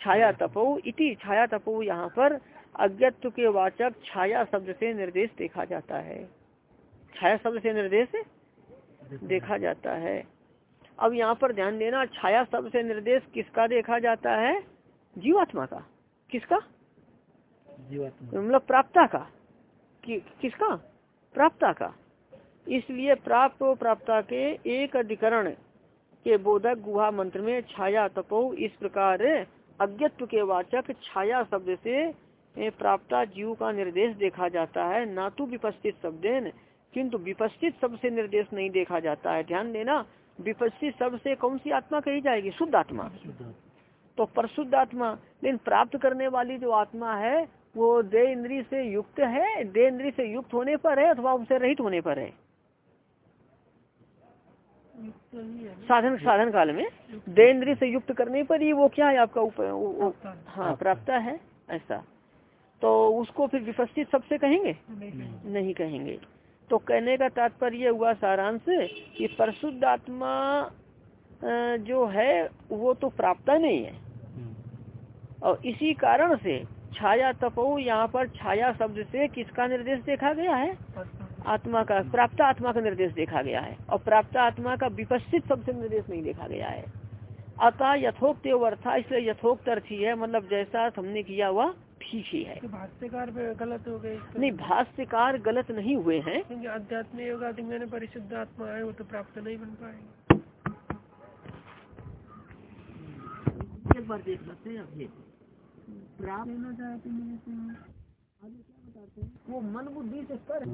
Speaker 2: छाया तपो इति छाया तपो यहाँ पर अज्ञत्व के वाचक छाया शब्द से निर्देश देखा जाता है। छाया शब्द से निर्देश देखा जाता है। अब यहाँ पर ध्यान देना छाया शब्द से निर्देश किसका देखा जाता है? जीवात्मा का। किसका?
Speaker 1: जीवात्मा।
Speaker 2: मतलब प्राप्ता का। कि, किसका? प्राप्ता का। इसलिए प्राप्त और प्राप्ता के एक अधिकरण के बोधक गुहा मंत्र में छाया तपो इस प्रकार अज्ञत्व के वाचक छाया शब्द से प्राप्ता जीव का निर्देश देखा जाता है। ना तो विपस्थित शब्देन किंतु विपस्थित शब्द से निर्देश नहीं देखा जाता है। ध्यान देना विपस्थित शब्द से कौन सी आत्मा कही जाएगी? शुद्ध आत्मा। तो परशुद्ध आत्मा लेकिन प्राप्त करने वाली जो आत्मा है वो दे इंद्री से युक्त है दे इंद्री से युक्त होने पर है अथवा उनसे रहित होने पर है? साधन साधन काल में दे इंद्री से युक्त करने पर ही वो क्या है आपका उप, हाँ प्राप्त है? ऐसा। तो उसको फिर विपस्थित सबसे कहेंगे?
Speaker 3: नहीं।
Speaker 2: नहीं कहेंगे। तो कहने का तात्पर्य हुआ सारांश कि परशुद्ध आत्मा जो है वो तो प्राप्त नहीं है। और इसी कारण से छाया तपो यहाँ पर छाया शब्द से किसका निर्देश देखा गया है? आत्मा। का प्राप्त आत्मा का निर्देश देखा गया है। और प्राप्त आत्मा का विपस्थित शब्द से निर्देश नहीं देखा गया है। अतः यथोक्त अर्था इसलिए यथोक्त अर्थ ही है मतलब जैसा हमने किया हुआ ठीक ही है।
Speaker 3: तो भाष्यकार गलत हो गए
Speaker 2: नहीं भाष्यकार गलत नहीं हुए हैं।
Speaker 3: क्योंकि अध्यात्म योगा परिशुद्ध आत्मा है वो तो प्राप्त नहीं बन पाएगा।
Speaker 2: एक बार देख लेते हैं अभी। प्राप्त वो मन बुद्धि से कर